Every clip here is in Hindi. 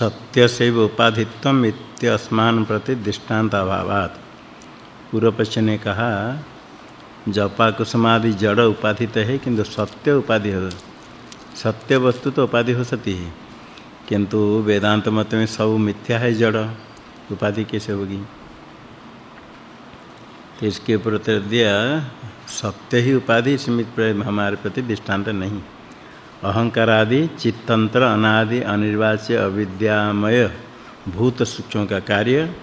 सत्य से उपाधित्व इत्यस्मान प्रति दृष्टांत अभावात पूर्व ने कहा जपा कुसमादि जड़ उपाधि तो है, किंतु सत्य उपाधि हो सत्य वस्तु तो उपाधि हो सकती है। किंतु वेदांत मत में सब मिथ्या है जड़, उपाधि कैसे होगी? तो इसके ऊपर दिया, सत्य ही उपाधि इसमें हमारे प्रति दृष्टांत नहीं। अहंकार आदि चित्तंत्र, अनादि, अनिर्वाच्य, अविद्यामय भूत सूक्ष्म का कार्य।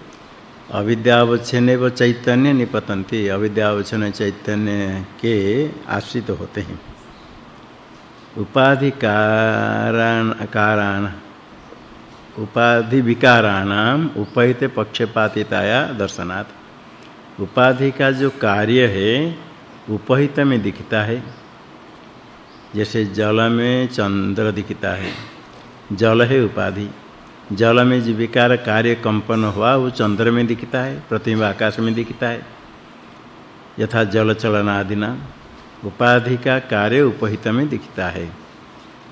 अविद्यावचन व चैतन्य निपतंती अविद्यावचन चैतन्य के आश्रित होते हैं। उपाधि कारण कारण उपाधि विकाराणाम उपहित पक्षपातिताया दर्शनात्। उपाधि का जो कार्य है, उपहित में दिखता है। जैसे जल में चंद्र दिखता है, जल है उपाधि। जल में जो विकार कार्य कंपन हुआ, वो चंद्र में दिखता है, प्रतिबिंब आकाश में दिखता है। यथा जल चलन आदि नाम उपाधि का कार्य उपहित में दिखता है।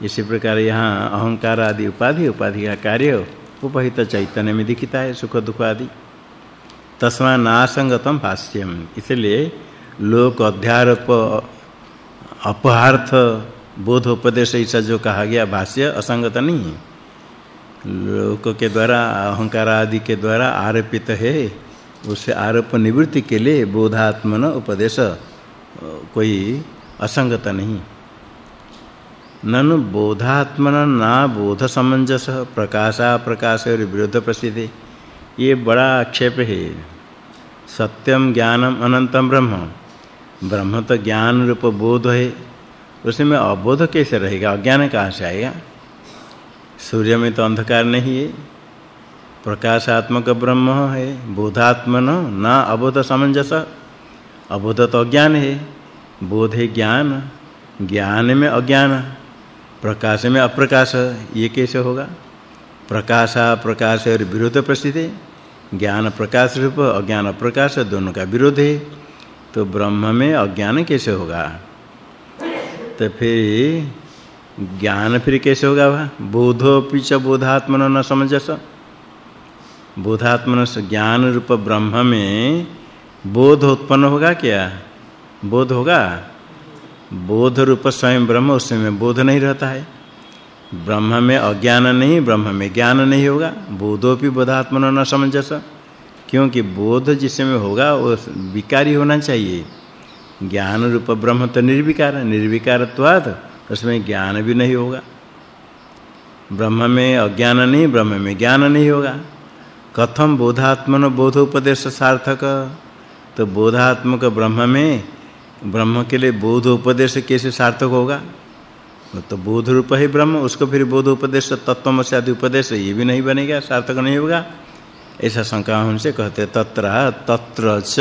इसी प्रकार यहाँ अहंकार आदि उपाधि उपाधि का कार्य उपहित चैतन्य में दिखता है, सुख दुख आदि। तस्मा नासंगतम भाष्यम। इसलिए लोक अध्यारोप, अपहार्थ बोध उपदेश ऐसा जो कहा गया, भाष्य असंगत नहीं है। लोक के द्वारा, अहंकार आदि के द्वारा आरोपित है उससे आरोप निवृत्ति के लिए बोधात्मन उपदेश कोई असंगत नहीं। ननु बोधात्मन ना बोध समंजस, प्रकाशा प्रकाश और विरुद्ध प्रसिद्ध। ये बड़ा आक्षेप है। सत्यम ज्ञानम अनंतम ब्रह्म। ब्रह्म तो ज्ञान रूप बोध है। उसमें अबोध कैसे रहेगा? अज्ञान कहाँ से आएगा? सूर्य में तो अंधकार नहीं है। प्रकाशात्मक ब्रह्म है, बोधात्मन, ना अबोध समंजस अबोध तो अज्ञान है। बोध है ज्ञान ज्ञान में अज्ञान, प्रकाश में अप्रकाश, ये कैसे होगा? प्रकाशा प्रकाश और विरोध प्रसिद्ध है। ज्ञान प्रकाश रूप, अज्ञान अप्रकाश दोनों का विरोध है। तो ब्रह्म में अज्ञान कैसे होगा? तो फिर ज्ञान फिर कैसे होगा वह? बोधो पिच बोधात्मन न समझस बोधात्मन से ज्ञान रूप ब्रह्म में बोध उत्पन्न होगा क्या? बोध होगा? बोध रूप स्वयं ब्रह्म, उसमें बोध नहीं रहता है। ब्रह्म में अज्ञान नहीं, ब्रह्म में ज्ञान नहीं होगा। बोधोपि बोधात्मन न समझस क्योंकि बोध जिसमें होगा, वो विकारी होना चाहिए। ज्ञान रूप ब्रह्म तो निर्विकार निर्विकारत्वात्, उसमें ज्ञान भी नहीं होगा। ब्रह्म में अज्ञान नहीं, ब्रह्म में ज्ञान नहीं होगा। कथम बोधात्मन बोध उपदेश सार्थक तो बोधात्मक ब्रह्म में, ब्रह्म के लिए बोध उपदेश कैसे सार्थक होगा? तो बोध रूप ही ब्रह्म, उसको फिर बोध उपदेश तत्वमसि आदि उपदेश, ये भी नहीं बनेगा, सार्थक नहीं होगा। ऐसा शंका उनसे कहते तत्र तत्र च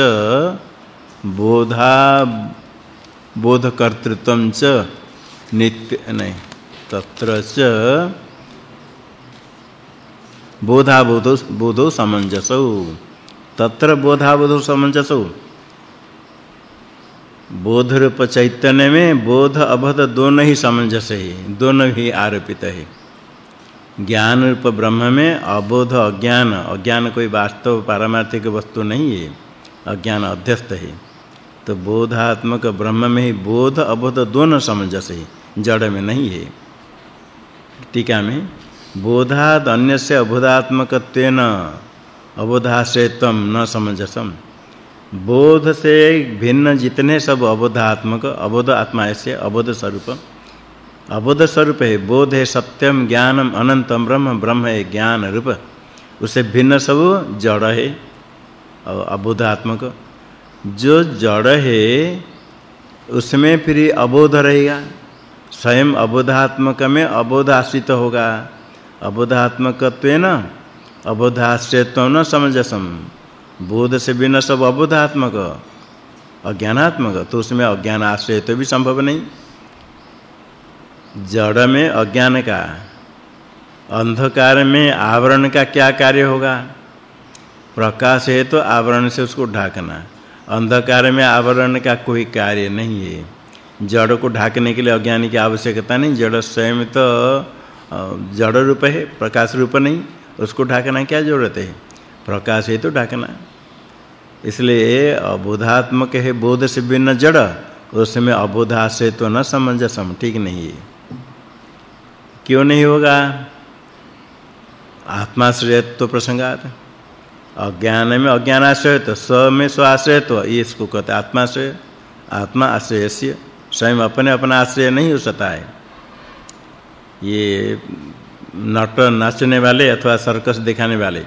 बोधा बोध कर्तृत्व च नित्य, नहीं, तत्र च बोधा बोधो समंजसौ तत्र बोधा बोधो समंजसौ बोध रूप चैतन्य में बोध, अबध दोनों ही समंजस है, दोनों ही आरोपित है। ज्ञान रूप ब्रह्म में अबोध, अज्ञान अज्ञान कोई वास्तव, पारमार्थिक वस्तु नहीं है, अज्ञान अध्यस्त है। तो बोधात्मक ब्रह्म में ही बोध, अबोध दोनों समंजस जड़ में नहीं है। टीका में बोधाद अन्य से अबोधात्मकत्वेन अबोधाश्रयत्वम न समंजसम बोध से भिन्न जितने सब अबोधात्मक, अबोध आत्मा से अबोध स्वरूप। अबोध स्वरूप है, बोध है सत्यम ज्ञानम अनंतम ब्रह्म ब्रह्म है ज्ञान रूप। उसे भिन्न सब जड़ है अबोधात्मक। जो जड़ है, उसमें फिर अबोध रहेगा। स्वयं अबोधात्मक में अबोध आश्रित होगा। अबोधात्मकत्वेन अबोधाश्रयत्व न समझसम बोध से बिना सब अबोधात्मक, अज्ञानात्मक तो उसमें अज्ञान आश्रय तो भी संभव नहीं। जड़ में अज्ञान का, अंधकार में आवरण का क्या कार्य होगा? प्रकाश है तो आवरण से उसको ढाकना। अंधकार में आवरण का कोई कार्य नहीं है। जड़ को ढाकने के लिए अज्ञानी की आवश्यकता नहीं। जड़ स्वयं तो जड़ रूप है, प्रकाश रूप नहीं। उसको ढकना क्या ज़रूरत है? प्रकाश है तो ढकना। इसलिए अबोधात्मक है बोध से भिन्न जड़। उसमें अबोधा से तो न समंजसम, ठीक नहीं है। क्यों नहीं होगा? आत्माश्रयत्व तो प्रसंगात। अज्ञान में अज्ञानाश्रय तो स्व में स्व आश्रय तो ये इसको कहते आत्माश्रय। आत्मा आश्रयस्य, स्वयं अपने अपना आश्रय नहीं हो सकता है। ये नट नाचने वाले अथवा सर्कस दिखाने वाले,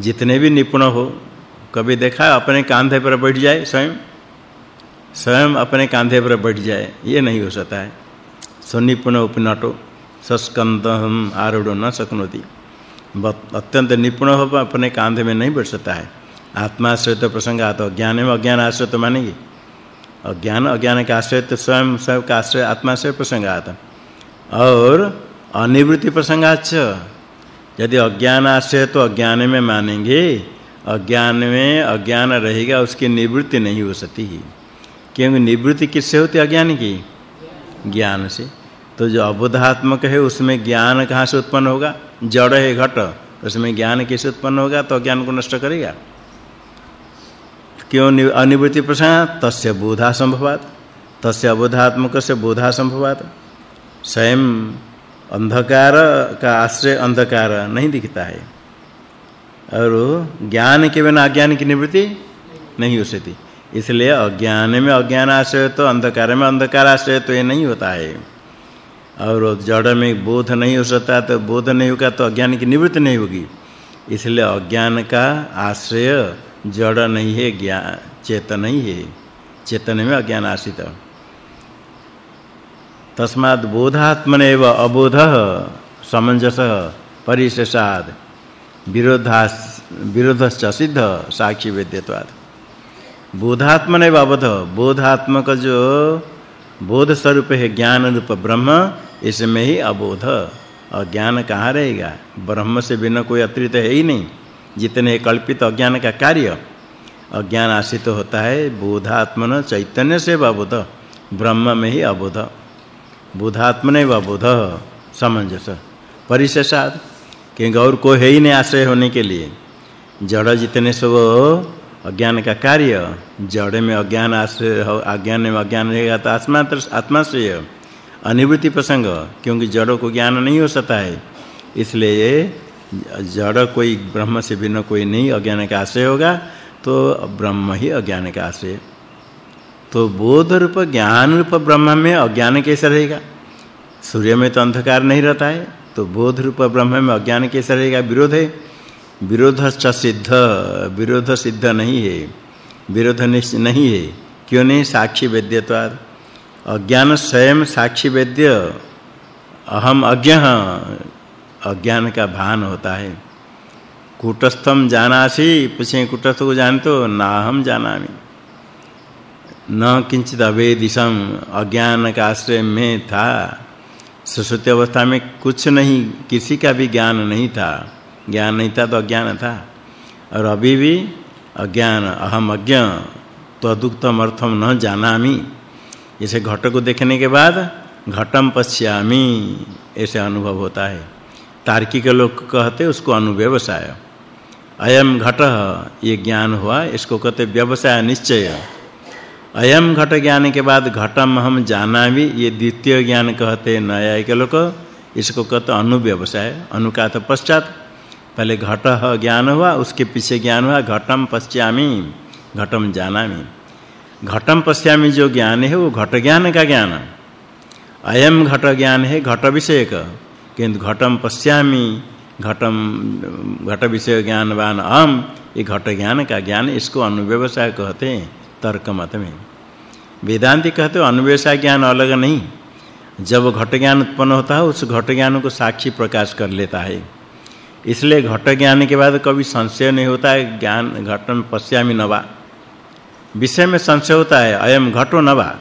जितने भी निपुण हो, कभी देखा अपने कांधे पर बैठ जाए स्वयं? स्वयं अपने कांधे पर बैठ जाए, ये नहीं हो सकता है। सुनिपुण उपनटो सस्कंदम आरूढ़ न सकनोति अत्यंत निपुण हो अपने कांधे में नहीं बैठ सकता है। आत्माश्रय तो प्रसंग आता ज्ञान में अज्ञान आश्रय तो मानेगी अज्ञान अज्ञान का आश्रय तो स्वयं स्वयं का आश्रय आत्माश्रय प्रसंग आता और अनिवृत्ति प्रसंग प्रसंगाच यदि अज्ञान आश्रय तो अज्ञान में मानेंगे, अज्ञान में अज्ञान रहेगा, उसकी निवृत्ति नहीं हो सकती। क्योंकि निवृत्ति किससे होती अज्ञान की? ज्ञान से। तो जो अबोधात्मक है, उसमें ज्ञान कहाँ से उत्पन्न होगा? जड़ है घट उसमें ज्ञान कैसे उत्पन्न होगा? तो अज्ञान को नष्ट करेगा। क्यों? अनिवृत्ति प्रश्न तस्य बोधा संभवात। तस्य अबोधात्मक से बोधा संभवात। स्वयं अंधकार का आश्रय अंधकार नहीं दिखता है। और ज्ञान के बिना अज्ञान की निवृत्ति नहीं हो सकती। इसलिए अज्ञान में अज्ञान आश्रय तो अंधकार में अंधकार आश्रय तो ये नहीं होता है। और जड़ में बोध नहीं हो सकता तो बोध नहीं होगा तो अज्ञान की निवृत्ति नहीं होगी। इसलिए अज्ञान का आश्रय जड़ नहीं है ज्ञान चेतन नहीं है। चेतन में अज्ञान आश्रित तस्मात् बोधात्मनेव अबोध समंजस परिशेषाद विरोधास, विरोधश्च सिद्ध साक्षी वेद्यत्वाद बोधात्मनेव अबोध, बोधात्मक जो बोध स्वरूप है ज्ञान रूप ब्रह्म, इसमें ही अबोध। अज्ञान कहाँ रहेगा? ब्रह्म से बिना कोई अतिरिक्त है ही नहीं। जितने कल्पित अज्ञान का कार्य, अज्ञान आश्रित होता है, बोधात्मन चैतन्य से अबोध। ब्रह्म में ही अबोध। बोधात्मने अबोध, समंजस। परिशेषाद, क्योंकि और कोई है ही नहीं आश्रय होने के लिए। जड़ जितने सब अज्ञान का कार्य जड़ में अज्ञान आश्रय, अज्ञान में अज्ञान रहेगा तो आत्मा आत्मा से अनिवृत्ति प्रसंग, क्योंकि जड़ों को ज्ञान नहीं हो सकता है। इसलिए जड़ कोई ब्रह्म से भिन्न कोई नहीं, अज्ञान का आश्रय होगा तो ब्रह्म ही अज्ञान का आश्रय। तो बोध रूप ज्ञान रूप ब्रह्म में अज्ञान कैसे रहेगा? सूर्य में तो अंधकार नहीं रहता है तो बोध रूप ब्रह्म में अज्ञान कैसे रहेगा? विरोध है। विरोधश्च सिद्ध विरोध सिद्ध नहीं है विरोध नहीं है। क्यों नहीं? साक्षी वेद्यत्वाद अज्ञान स्वयं साक्षी वेद्य, अहम अज्ञ, अज्ञान का भान होता है। कूटस्थम जानासी, पूछे कूटस्थ को जान तो ना हम जानामि। न किंचित अवेदिशम अज्ञान का आश्रय में था। सुसुप्ति अवस्था में कुछ नहीं, किसी का भी ज्ञान नहीं था। ज्ञान नहीं था तो अज्ञान था। और अभी भी अज्ञान, अहम अज्ञ तदुक्तम अर्थम न जानामि। इसे घट को देखने के बाद घटम पश्यामि। ऐसे अनुभव होता है। तार्किक लोग कहते उसको अनुव्यवसाय। अयम घट, ये ज्ञान हुआ, इसको कहते व्यवसाय निश्चय। अयम घट ज्ञान के बाद घटम हम जाना भी ये द्वितीय ज्ञान कहते न्यायिक लोग इसको कहते अनुव्यवसाय। अनुका तो पश्चात पहले घट ज्ञान हुआ, उसके पीछे ज्ञान हुआ घटम पश्यामि घटम जानामि। घटम पश्यामि जो ज्ञान है, वो घट ज्ञान का ज्ञान। अयम घट ज्ञान है, घट विषय का किंतु घटम पश्यामि घटम घट विषय ज्ञानवान अहम ये घट ज्ञान का ज्ञान इसको अनुव्यवसाय कहते हैं तर्क मत में। वेदांती कहते हो, अनुव्यवसाय ज्ञान अलग नहीं। जब घट ज्ञान उत्पन्न होता है, उस घट ज्ञान को साक्षी प्रकाश कर लेता है। इसलिए घट ज्ञान के बाद कभी संशय नहीं होता है, ज्ञान घटम पश्यामि नवा विषय में संशय होता है, अयम घटो नवा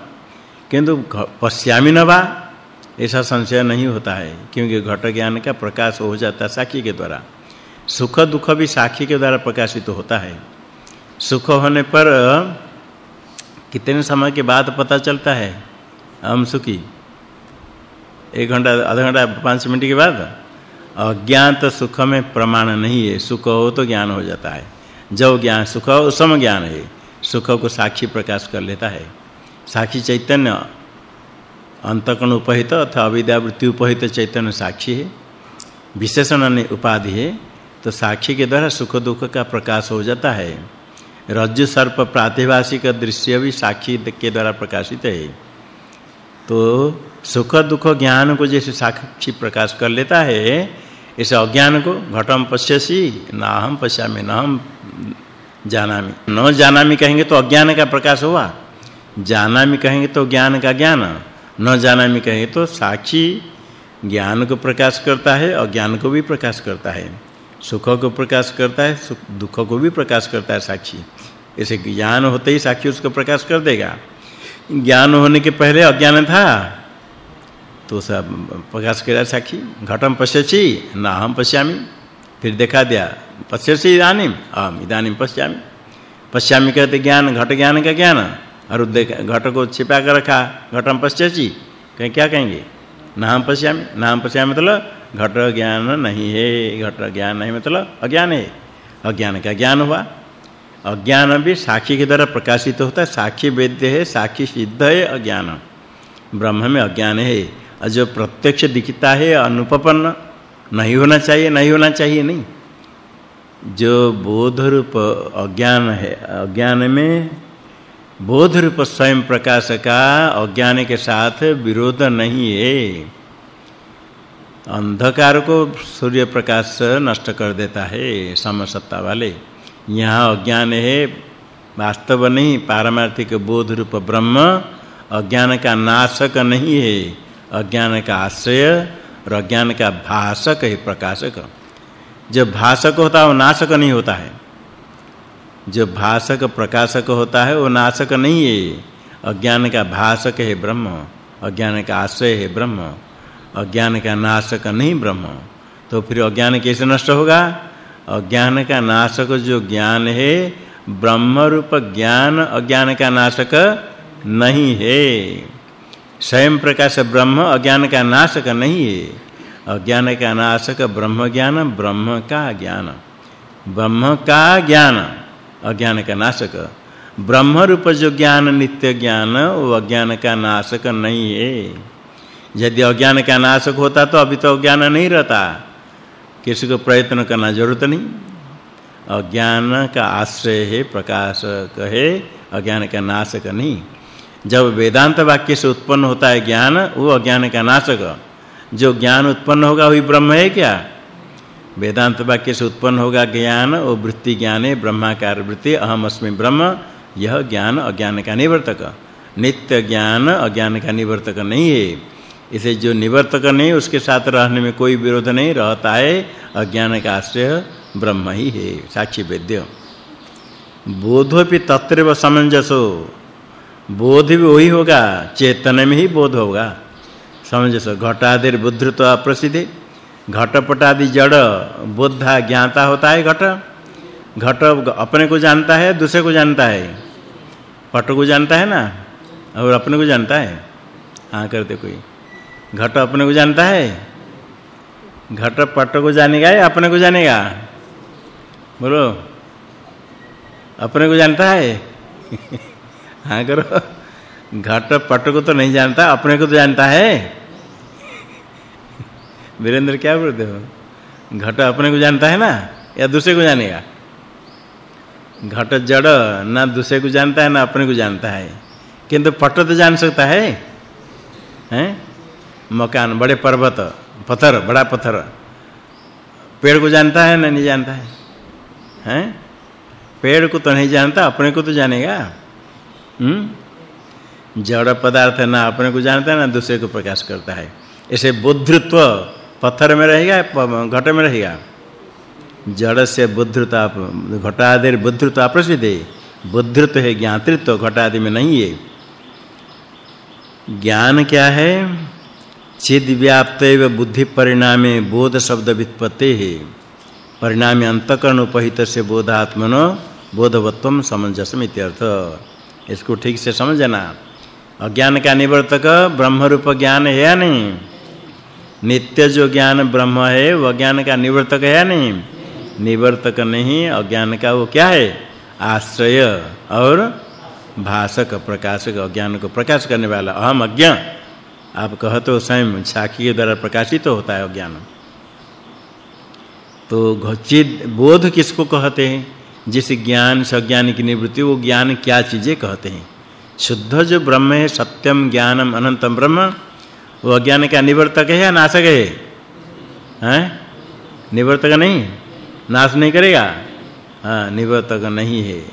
किंतु पश्यामि नवा ऐसा संशय नहीं होता है, क्योंकि घट ज्ञान का प्रकाश हो जाता है साक्षी के द्वारा। सुख दुख भी साक्षी के द्वारा प्रकाशित होता है। सुख होने पर, कितने समय के बाद पता चलता है? हम सुखी। एक घंटा, आधा घंटा, पाँच मिनट के बाद? अज्ञात सुख में प्रमाण नहीं है। सुख हो तो ज्ञान हो जाता है। जब ज्ञान सुख हो, सम ज्ञान है। सुख को साक्षी प्रकाश कर लेता है। साक्षी चैतन्य अंतकण उपहित अथवा अविद्या वृत्ति उपहित चैतन्य साक्षी है। विशेषण ने उपाधि है। तो साक्षी के द्वारा सुख दुख का प्रकाश हो जाता है। रज्जु सर्प प्रातिभाषिक दृश्य भी साक्षी के द्वारा प्रकाशित है। तो सुख दुख ज्ञान को जैसे साक्षी प्रकाश कर लेता है इस अज्ञान को घटम पश्यसि ना हम पश्यामि न हम जानामि। न जानामि कहेंगे तो अज्ञान का प्रकाश हुआ। जानामि कहेंगे तो ज्ञान का ज्ञान। न जानामि कहेंगे तो साक्षी ज्ञान को प्रकाश करता है, अज्ञान को भी प्रकाश करता है। सुख को प्रकाश करता है, सुख, दुख को भी प्रकाश करता है साक्षी। ऐसे ज्ञान होते ही साक्षी उसको प्रकाश कर देगा। ज्ञान होने के पहले अज्ञान था। तो सब प्रकाश कर साक्षी घटम पश्यसि ना हम पश्यामि। फिर देखा दिया पश्यसि इदानीम अहम इदानीम पश्यामि। पश्यामि कहते ज्ञान, घट ज्ञान का ज्ञान। और घट को छिपा कर रखा घटम पश्यसि कहीं क्या कहेंगे? ना हम पश्यामि। ना पश्यामि मतलब घट ज्ञान नहीं है, घट ज्ञान नहीं मतलब अज्ञान है। अज्ञान का ज्ञान हुआ। अज्ञान भी साक्षी के द्वारा प्रकाशित होता है। साक्षी वेद्य है, साक्षी सिद्ध है अज्ञान। ब्रह्म में अज्ञान है। जो प्रत्यक्ष दिखता है अनुपपन्न नहीं होना चाहिए, नहीं होना चाहिए नहीं। जो बोध रूप अज्ञान है, अज्ञान में बोध रूप स्वयं प्रकाश का अज्ञान के साथ विरोध नहीं है। अंधकार को सूर्य प्रकाश नष्ट कर देता है, समसत्ता वाले। यहाँ अज्ञान है, वास्तव नहीं, पारमार्थिक बोध रूप ब्रह्म अज्ञान का नाशक नहीं है। अज्ञान का आश्रय और अज्ञान का भाषक है प्रकाशक। जो भाषक होता है, वो नाशक नहीं होता है। जो भाषक प्रकाशक होता है, वो नाशक नहीं है। अज्ञान का भाषक है ब्रह्म अज्ञान का आश्रय है ब्रह्म अज्ञान का नाशक नहीं ब्रह्म। तो फिर अज्ञान कैसे नष्ट होगा? अज्ञान का नाशक जो ज्ञान है ब्रह्म रूप ज्ञान अज्ञान का नाशक नहीं है। स्वयं प्रकाश ब्रह्म, अज्ञान का नाशक नहीं है। अज्ञान का नाशक ब्रह्म ज्ञान, ब्रह्म का ज्ञान। ब्रह्म का ज्ञान, अज्ञान का नाशक ब्रह्म रूप जो ज्ञान, नित्य ज्ञान, वो अज्ञान का नाशक नहीं है। यदि अज्ञान का नाशक होता तो अभी तो अज्ञान नहीं रहता। किसी को प्रयत्न करना ज़रूरत नहीं। अज्ञान का आश्रय है प्रकाशक है, अज्ञान का नाशक नहीं। जब वेदांत वाक्य से उत्पन्न होता है ज्ञान, वो अज्ञान का नाशक जो ज्ञान उत्पन्न होगा, वही ब्रह्म है क्या? वेदांत वाक्य से उत्पन्न होगा ज्ञान, वो वृत्ति ज्ञान, ब्रह्माकार वृत्ति, अहम अस्मि ब्रह्म, यह ज्ञान अज्ञान का निवर्तक नित्य ज्ञान अज्ञान का निवर्तक नहीं है। इसे जो निवर्तक नहीं, उसके साथ रहने में कोई विरोध नहीं, रहता है, अज्ञान का आश्रय ब्रह्म ही है, साक्षी वेद्य। बोधोपि तत्रैव समंजसो। बोध भी वही होगा, चेतन में ही बोध होगा। समंजस घटादिर बुद्धत्व अप्रसिद्ध। घटपट आदि जड़, बुद्धा ज्ञाता होता है घट। घट अपने को जानता है, दूसरे को जानता है। पट को जानता है ना? और अपने को जानता है? हाँ करते कोई। घट अपने को जानता है? घट पट को जानेगा या अपने को जानेगा? बोलो। अपने को जानता है? हाँ करो। घट पट को तो नहीं जानता, अपने को तो जानता है। वीरेंद्र क्या बोलते हो? घट अपने को जानता है ना, या दूसरे को जानेगा? घट जड़ ना दूसरे को जानता है, ना अपने को जानता है। किंतु पट तो जान सकता है। हैं? मकान, बड़े पर्वत, पत्थर, बड़ा पत्थर। पेड़ को जानता है, ना नहीं जानता है? हैं? पेड़ को तो नहीं जानता, अपने को तो जानेगा। हम्म? जड़ पदार्थ ना, अपने को जानता है ना, दूसरे को प्रकाश करता है। ऐसे बुद्धत्व पत्थर में रहेगा, घट में रहेगा? जड़ से बुद्धता घटादि बुद्धत्व प्रसिद्ध बुद्धत्व है ज्ञातृत्व, घटादि में नहीं है। ज्ञान क्या है? चिद व्याप्तैव बुद्धि परिणामे बोध शब्द व्युत्पत्ति है। परिणामी अंतकरण उपहित से बोधात्मनो बोधवत्वम समंजसम इत्यर्थ इसको ठीक से समझना अज्ञान का निवर्तक ब्रह्म रूप ज्ञान है या नहीं? नित्य जो ज्ञान ब्रह्म है वो ज्ञान का निवर्तक है या नहीं? निवर्तक नहीं, अज्ञान का वो क्या है? आश्रय और भाषक, प्रकाशक, अज्ञान को प्रकाश करने वाला। अहम अज्ञ आप कहते तो स्वयं साखी के द्वारा प्रकाशित तो होता है अज्ञान। तो घचित बोध किसको कहते हैं? जिस ज्ञान, सज्ञान की निवृत्ति, वो ज्ञान क्या चीज़ें कहते हैं? शुद्ध जो ब्रह्म है सत्यम ज्ञानम अनंतम ब्रह्म। वो अज्ञान का निवर्तक है या नाशक है? हैं? निवर्तक नहीं? नाश नहीं करेगा? हाँ, निवर्तक नहीं है।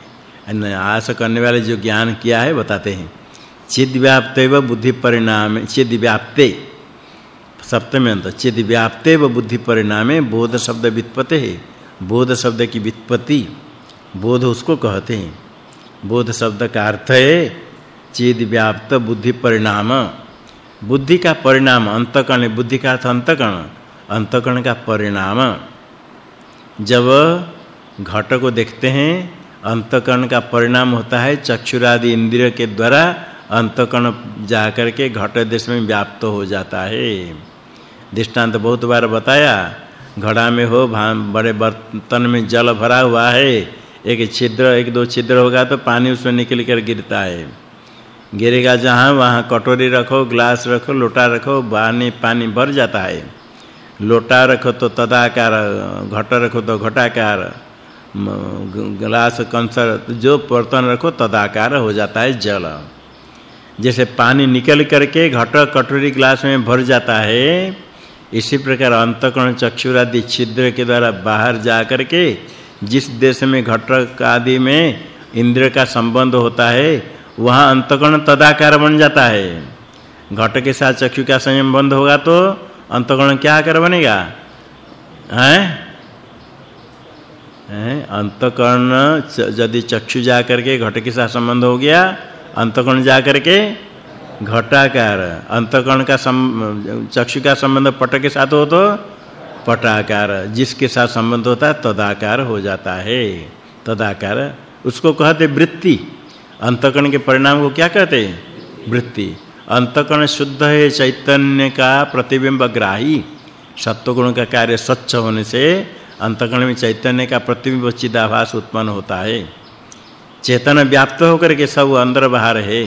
नाश करने वाले जो ज्ञान किया है, बताते हैं। चिद व्याप्तेव बुद्धि परिणाम, चिद व्याप्ते। सप्तमी अंत, चिद व्याप्तेव बुद्धि परिणामे, बोध शब्द व्युत्पत्ति है। बोध शब्द की व्युत्पत्ति बोध उसको कहते हैं। बोध शब्द का अर्थ है चिद व्याप्त बुद्धि परिणाम। बुद्धि का परिणाम अंतकरण बुद्धि का अर्थ अंतकरण। अंतकरण का परिणाम। जब घट को देखते हैं, अंतकरण का परिणाम होता है चक्षुरादि इंद्रिय के द्वारा अंतकरण जाकर के घट देश में व्याप्त हो जाता है। दृष्टांत बहुत बार बताया, घड़ा में हो बड़े बर्तन में जल भरा हुआ है एक छिद्र, एक दो छिद्र होगा तो पानी उसमें निकल कर गिरता है। गिरेगा जहाँ, वहाँ कटोरी रखो, ग्लास रखो, लोटा रखो, पानी पानी भर जाता है। लोटा रखो तो तदाकार, घट रखो तो घटाकार ग्लास, कंसर, जो बर्तन रखो तदाकार हो जाता है जल। जैसे पानी निकल करके घट, कटोरी, ग्लास में भर जाता है, इसी प्रकार अंतकरण चक्षुरादि छिद्र के द्वारा बाहर जा करके जिस देश में घटक आदि में इंद्र का संबंध होता है, वहाँ अंतकरण तदाकार बन जाता है। घट के साथ चक्षु का संयम बंद होगा तो अंतकरण क्या आकार बनेगा? हैं? हैं? अंतकरण यदि चक्षु जा करके घट के साथ संबंध हो गया, अंतकरण जा करके घटाकार, अंतकरण का चक्षु का संबंध पट के साथ हो तो पटाकार, जिसके साथ संबंध होता है, तदाकार हो जाता है। तदाकार, उसको कहते वृत्ति। अंतकरण के परिणाम को क्या कहते हैं? वृत्ति। अंतकरण शुद्ध है, चैतन्य का प्रतिबिंब ग्राही। सत्वगुण का कार्य स्वच्छ होने से अंतकरण में चैतन्य का प्रतिबिंब चिदाभास उत्पन्न होता है। चेतन व्याप्त होकर के सब अंदर बाहर है,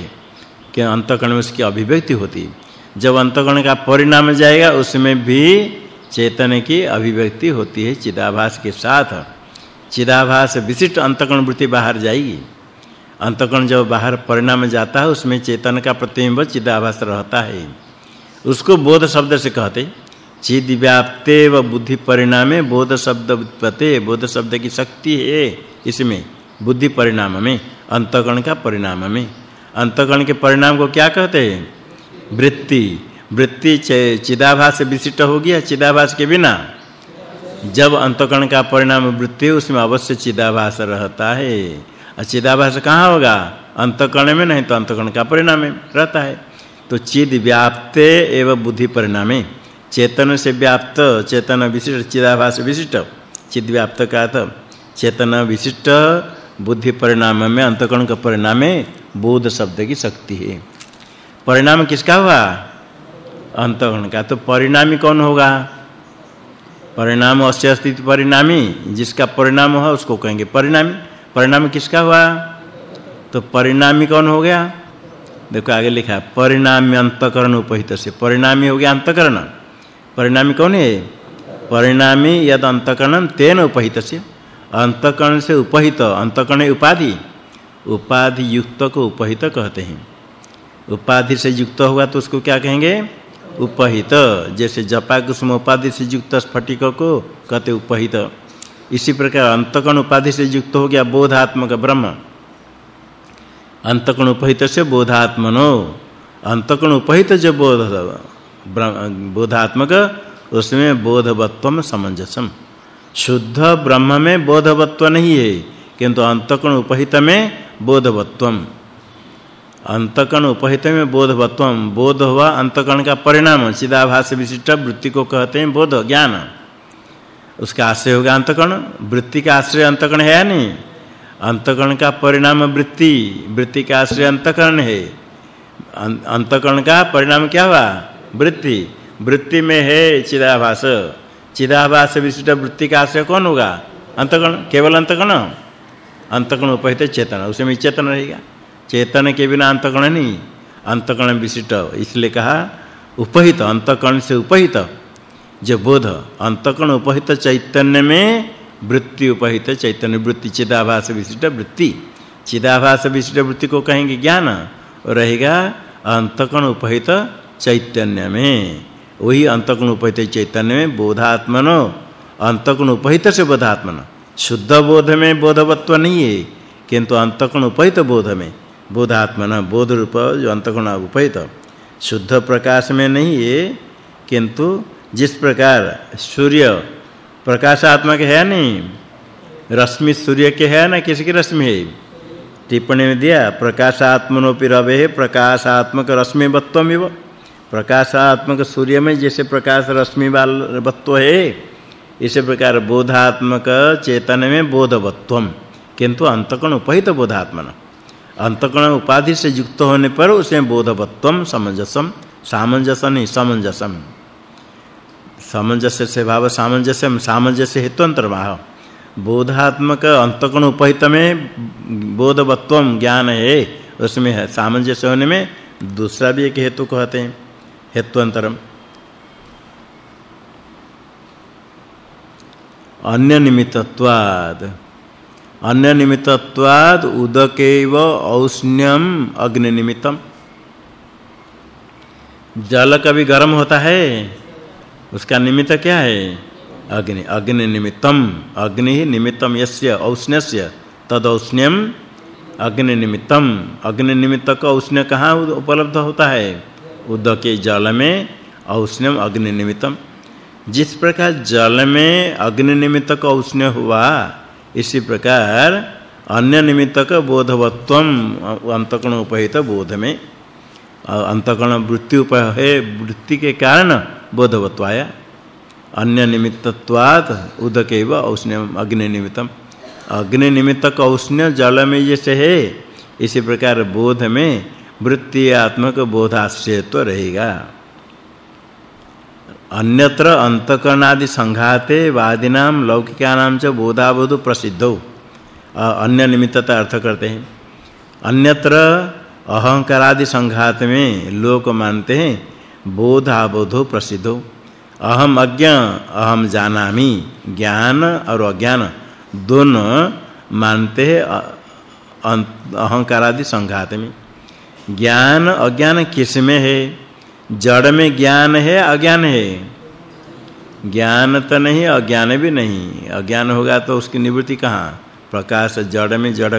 कि अंतकरण में उसकी अभिव्यक्ति होती। जब अंतकरण का परिणाम जाएगा, उसमें भी चेतन की अभिव्यक्ति होती है चिदाभास के साथ। चिदाभास विशिष्ट अंतकरण वृत्ति बाहर जाएगी। अंतकरण जब बाहर परिणाम जाता है, उसमें चेतन का प्रतिबिंब चिदाभास रहता है। उसको बोध शब्द से कहते चिद व्याप्ते व बुद्धि परिणामे बोध शब्द उत्पत्ति, बोध शब्द की शक्ति है इसमें, बुद्धि परिणाम में अंतकण का परिणाम में अंतकण के परिणाम को क्या कहते हैं? वृत्ति। वृत्ति चिदाभास विशिष्ट हो गया चिदाभास के बिना? जब अंतकरण का परिणाम वृत्ति, उसमें अवश्य चिदाभास रहता है। और चिदाभास कहाँ होगा? अंतकरण में, नहीं तो अंतकरण का परिणाम रहता है। तो चिद व्याप्ते एवं बुद्धि परिणामे। चेतन से व्याप्त, चेतन विशिष्ट, चिदाभास विशिष्ट। चिद व्याप्त का अर्थ, चेतन विशिष्ट बुद्धि परिणाम में, अंतकरण का परिणाम बोध शब्द की शक्ति है। परिणाम किसका हुआ? अंतकरण का तो परिणामी कौन होगा? परिणाम अस्य अस्तित्व परिणामी। जिसका परिणाम हुआ उसको कहेंगे परिणामी। परिणाम किसका हुआ? तो परिणामी कौन हो गया? देखो आगे लिखा परिणामी अंतकरण उपहित से। परिणामी हो गया अंतकरण। परिणामी कौन है? परिणामी यद अंतकरण तेन उपहित से। अंतकरण से उपहित, अंतकरण उपाधि उपाधि। युक्त को उपहित कहते हैं। उपाधि से युक्त होगा तो उसको क्या कहेंगे? उपहित, जैसे जपा कुसुम उपाधि से युक्त स्फटिक को कहते उपहित। इसी प्रकार अंतकण उपाधि से युक्त हो गया बोधात्मक ब्रह्म। अंतकण उपहित से बोधात्मनो। अंतकण उपहित जो बोध बोधात्मक, उसमें बोधवत्वम समंजसम। शुद्ध ब्रह्म में बोधवत्व नहीं है, किंतु अंतकण उपहित में बोधवत्वम। अंतकण उपहित में बोधवत्वम बोध हुआ अंतकण का परिणाम। सीधाभास विशिष्ट वृत्ति को कहते हैं बोध ज्ञान। उसका आश्रय होगा अंतकण। वृत्ति का आश्रय अंतकण है या नहीं? अंतकण का परिणाम वृत्ति। वृत्ति का आश्रय अंतकरण है। अं-, अंतकण का परिणाम क्या हुआ? वृत्ति। वृत्ति में है चिदाभास। चिदाभास विशिष्ट वृत्ति का आश्रय कौन होगा? अंतकण। केवल अंतकण। अंतकण उपहित चेतन। उसमें चेतन रहेगा। चेतन के बिना अंतकण नहीं अंतकण विशिष्ट। इसलिए कहा, उपहित अंतकण से उपहित। जो बोध अंतकण उपहित चैतन्य में, वृत्ति उपहित, चैतन्य वृत्ति, चिदाभास विशिष्ट वृत्ति। चिदाभास विशिष्ट वृत्ति को कहेंगे ज्ञान, रहेगा अंतकण उपहित चैतन्य में। वही अंतकण उपहित चैतन्य में बोधात्मनो अंतकण उपहित से बोधात्मन। शुद्ध बोध में बोधवत्व नहीं है, किंतु अंतकण उपहित बोध में। बोधात्मन बोध रूप जो अंतकण उपहित। शुद्ध प्रकाश में नहीं है, किंतु जिस प्रकार सूर्य प्रकाशात्मक है नहीं, रश्मि सूर्य के है ना किसी की रश्मि है? टिप्पणी में दिया, प्रकाशात्मनोपि रवे, प्रकाशात्मक रश्मि वत्वमिव प्रकाशात्मक सूर्य में जैसे प्रकाश रश्मि वाल वत्व है, इसी प्रकार बोधात्मक चेतन में बोधवत्वम किंतु अंतकण उपहित बोधात्मन। अंतकण उपाधि से युक्त होने पर उसे बोधवत्वम, समंजसम सामंजस्य नहीं समंजसम। सामंजस्य से भाव सामंजस्य सामंजस्य हेतुअंतर भाव बोधात्मक अंतकण उपहित में बोधवत्वम ज्ञान है, उसमें है सामंजस्य होने में दूसरा भी एक हेतु कहते हैं, हेतुअंतरम। अन्य निमित्तत्वाद। अन्य निमित्तत्वाद उदकेव औष्ण्यम अग्नि निमित्तम जल कभी गर्म होता है, उसका निमित्त क्या है? अग्नि अग्नि निमित्तम अग्नि ही निमित्तम यस्य, औष्ण्यस्य तद औष्ण्यम अग्नि निमित्तम अग्नि निमित्त का औष्ण्य कहाँ उपलब्ध होता है? उदक जल में औष्ण्यम अग्नि निमित्तम जिस प्रकार जल में अग्नि निमित्त का औष्ण्य हुआ इसी प्रकार अन्य निमित्त का बोधवत्वम अंतकण उपहित बोध में अंतकण वृत्ति उप है वृत्ति के कारण बोधवत्व आया अन्य निमित्तत्वात् उदकेव औष्ण्य अग्नि निमित्तम अग्नि निमित्तक औष्ण्य जल में जैसे है। इसी प्रकार बोध में वृत्ति आत्मक बोधाश्रयत्व रहेगा। अन्यत्र अंतकरणादि संघाते वादिनाम लौकिकानाम च बोधाबोध प्रसिद्धो। अन्य निमित्तता अर्थ करते हैं। अन्यत्र अहंकारादि संघात में लोक मानते हैं बोधाबोधो प्रसिद्धो। अहम अज्ञ, अहम जानामि, ज्ञान और अज्ञान दोनों मानते हैं अहंकार आदि संघात में। ज्ञान, अज्ञान किसमें है? जड़ में ज्ञान है, अज्ञान है। ज्ञान तो नहीं, अज्ञान भी नहीं। अज्ञान होगा तो उसकी निवृत्ति कहाँ? प्रकाश जड़ में, जड़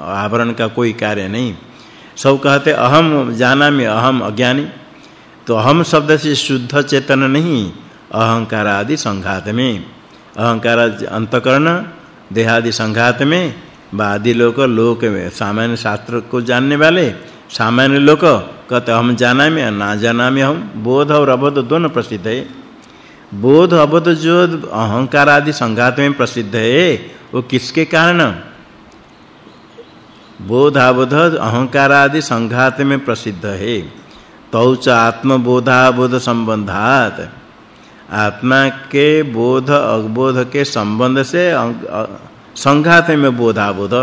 आवरण का कोई कार्य नहीं। सब कहते, अहम जानामि, अहम अज्ञानी। तो अहम शब्द से शुद्ध चेतन नहीं, अहंकार आदि संघात में। अहंकार अंतकरण, देहादि संघात में। बादी लोक लोक में, सामान्य शास्त्र को जानने वाले। सामान्य लोग कहते, हम जाना में ना जाना में हम बोध और अबोध दोनों प्रसिद्ध है। बोध, अबोध जो अहंकार आदि संघात में प्रसिद्ध है। वो किसके कारण? बोध, अबोध, अहंकार आदि संघात में प्रसिद्ध है। तौच आत्मबोधाबोध संबंधात। आत्मा के बोध, अबोध के संबंध से संघात में बोधाबोध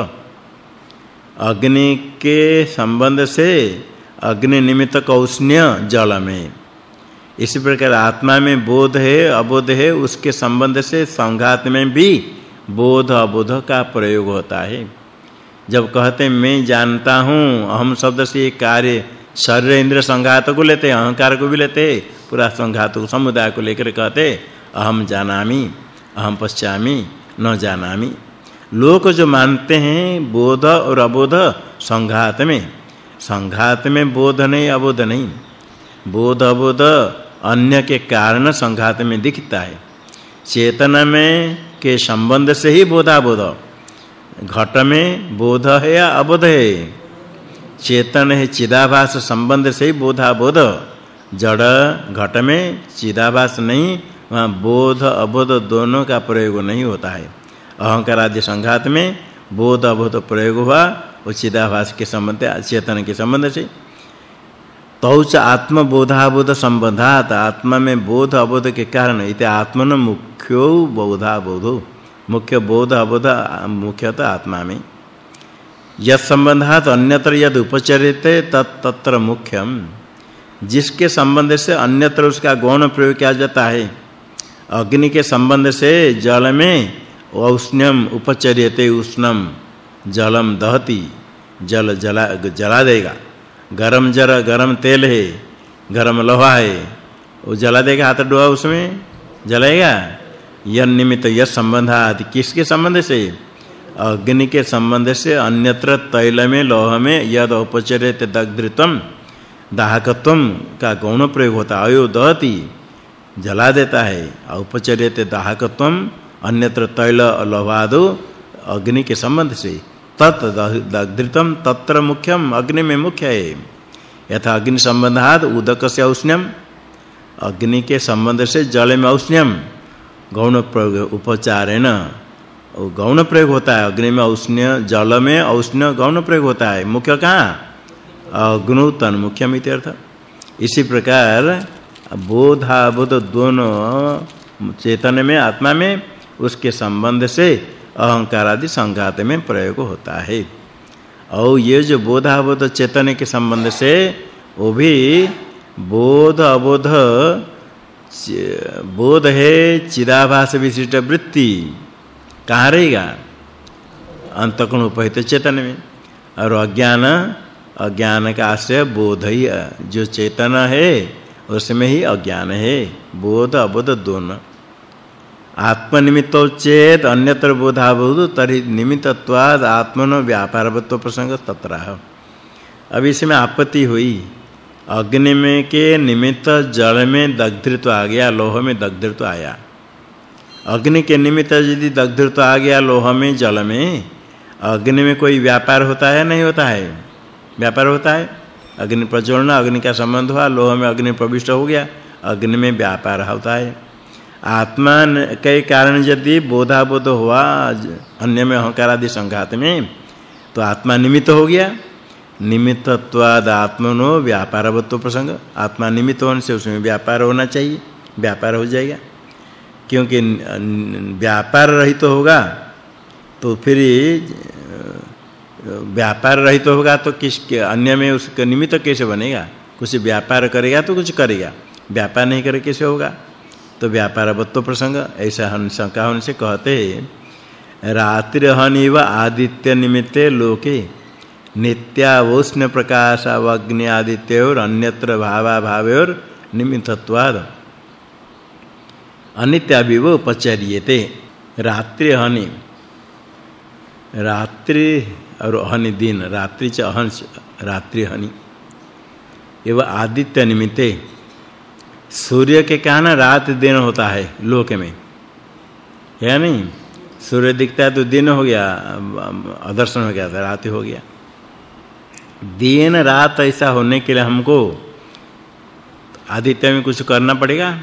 अग्नि के संबंध से अग्नि निमित्त कौष्ण्य जल में। इसी प्रकार आत्मा में बोध है, अबोध है, उसके संबंध से संघात में भी बोध, अबोध का प्रयोग होता है। जब कहते मैं जानता हूँ, अहम शब्द से ये कार्य शरीर इंद्र संघात को लेते, अहंकार को भी लेते, पूरा संघात को, समुदाय को लेकर कहते, अहम जानामि, अहम पश्चामि, न जानामि। लोग जो मानते हैं बोध और अबोध संघात में संघात में बोध नहीं, अबोध नहीं। बोध, अबोध अन्य के कारण संघात में दिखता है। चेतना में के संबंध से ही बोधाबोध घट में बोध है या अबोध है? चेतन है, चिदाभास संबंध से ही बोधा बोध जड़, घट में चिदाभास नहीं, वहाँ बोध, अबोध दोनों का प्रयोग नहीं होता है। अहंकार आदि संघात में बोध अबोध प्रयोग हुआ। वो चिदाभास के संबंध, चेतन के संबंध से। तौच आत्मबोधाबोध संबंधात, आत्मा में बोध अबोध के कारण इते आत्मन मुख्यो बोधाबोधो। मुख्य बोध अबोध मुख्यतः आत्मा में। यद संबंधात अन्यत्र यद उपचरिते तत्र मुख्यम। जिसके संबंध से अन्यत्र उसका गौण प्रयोग किया जाता है। अग्नि के संबंध से जल में औष्ण्यम उपचर्यते उष्णम जलम दहति, जल जला जला देगा। गरम जर, गरम तेल है, गरम लोहा है, वो जला देगा हाथ डुआ उसमें जलाएगा यह निमित्त यह आदि किसके संबंध से? अग्नि के संबंध से, अन्यत्र तैल में, लोह में, यद उपचर्यते दग्धृतम, दाहकत्वम का गौण प्रयोग होता है। अयो दहति, जला देता है, औपचर्यते दाहकत्वम अन्यत्र तैल लोहादो अग्नि के संबंध से तत् दग्धृतम, तत्र मुख्यम अग्नि में मुख्य है यथा अग्नि संबंधाद उदक से औष्ण्यम अग्नि के संबंध से जल में औष्ण्यम गौण प्रयोग उपचारेण। गौण प्रयोग होता है अग्नि में औष्ण्य जल में औष्ण्य गौण प्रयोग होता है मुख्य कहाँ? अग्नुतन मुख्यम इति अर्थ। इसी प्रकार बोधा बोध दोनों चेतन में आत्मा में उसके संबंध से अहंकार आदि संघात में प्रयोग होता है। और ये जो बोध बोधाबोध चेतन के संबंध से, वो भी बोध अबोध बोध है चिदाभास विशिष्ट वृत्ति। कहाँ रहेगा? अंतकोण उपहित चेतन में। और अज्ञान अज्ञान का आश्रय बोध ही, जो चेतन है, उसमें ही अज्ञान है। बोध अबोध दोनों। आत्मनिमित्तो चेत अन्यत्र बोधाबोध तरी निमित्तत्वाद आत्मनो व्यापारवत्व प्रसंग तत्र। अब इसमें आपत्ति हुई। अग्नि में के निमित्त, जल में दग्धृत्व आ गया, लोह में दग्धृत्व आया। अग्नि के निमित्त यदि दग्धृत्व आ गया, लोह में, जल में, अग्नि में कोई व्यापार होता है नहीं होता है? व्यापार होता है। अग्नि प्रज्वलन, अग्नि का संबंध हुआ, लोह में अग्नि प्रविष्ट हो गया, अग्नि में व्यापार होता है। आत्मा के कारण यदि बोधाबोध हुआ, अन्य में अहंकार आदि संघात में तो आत्मा निमित्त हो गया। निमित्तत्वाद आत्मनो व्यापारवत्व प्रसंग। आत्मा निमित्त होने से उसमें व्यापार होना चाहिए, व्यापार हो जाएगा। क्योंकि व्यापार रहित तो होगा तो फिर व्यापार रहित तो होगा तो किस, अन्य में उसका निमित्त कैसे बनेगा? कुछ व्यापार करेगा तो कुछ करेगा। व्यापार नहीं करे कैसे होगा? तो व्यापारवत्व प्रसंग, ऐसा हम शंका से कहते, रात्रि हनिव आदित्य निमित्ते लोके नित्यावोष्ण प्रकाशावग्नि आदित्योर अन्यत्र भावा भावयोर निमित्तत्वाद। अनित्याविव उपचर्यते रात्रि रात्रि और हनि दिन, रात्रि च अहंस रात्रि हनि। आदित्य निमित्ते सूर्य के कारण रात दिन होता है लोक में। है नहीं? सूर्य दिखता है तो दिन हो गया अदर्शन हो गया था रात हो गया। दिन रात ऐसा होने के लिए हमको आदित्य में कुछ करना पड़ेगा।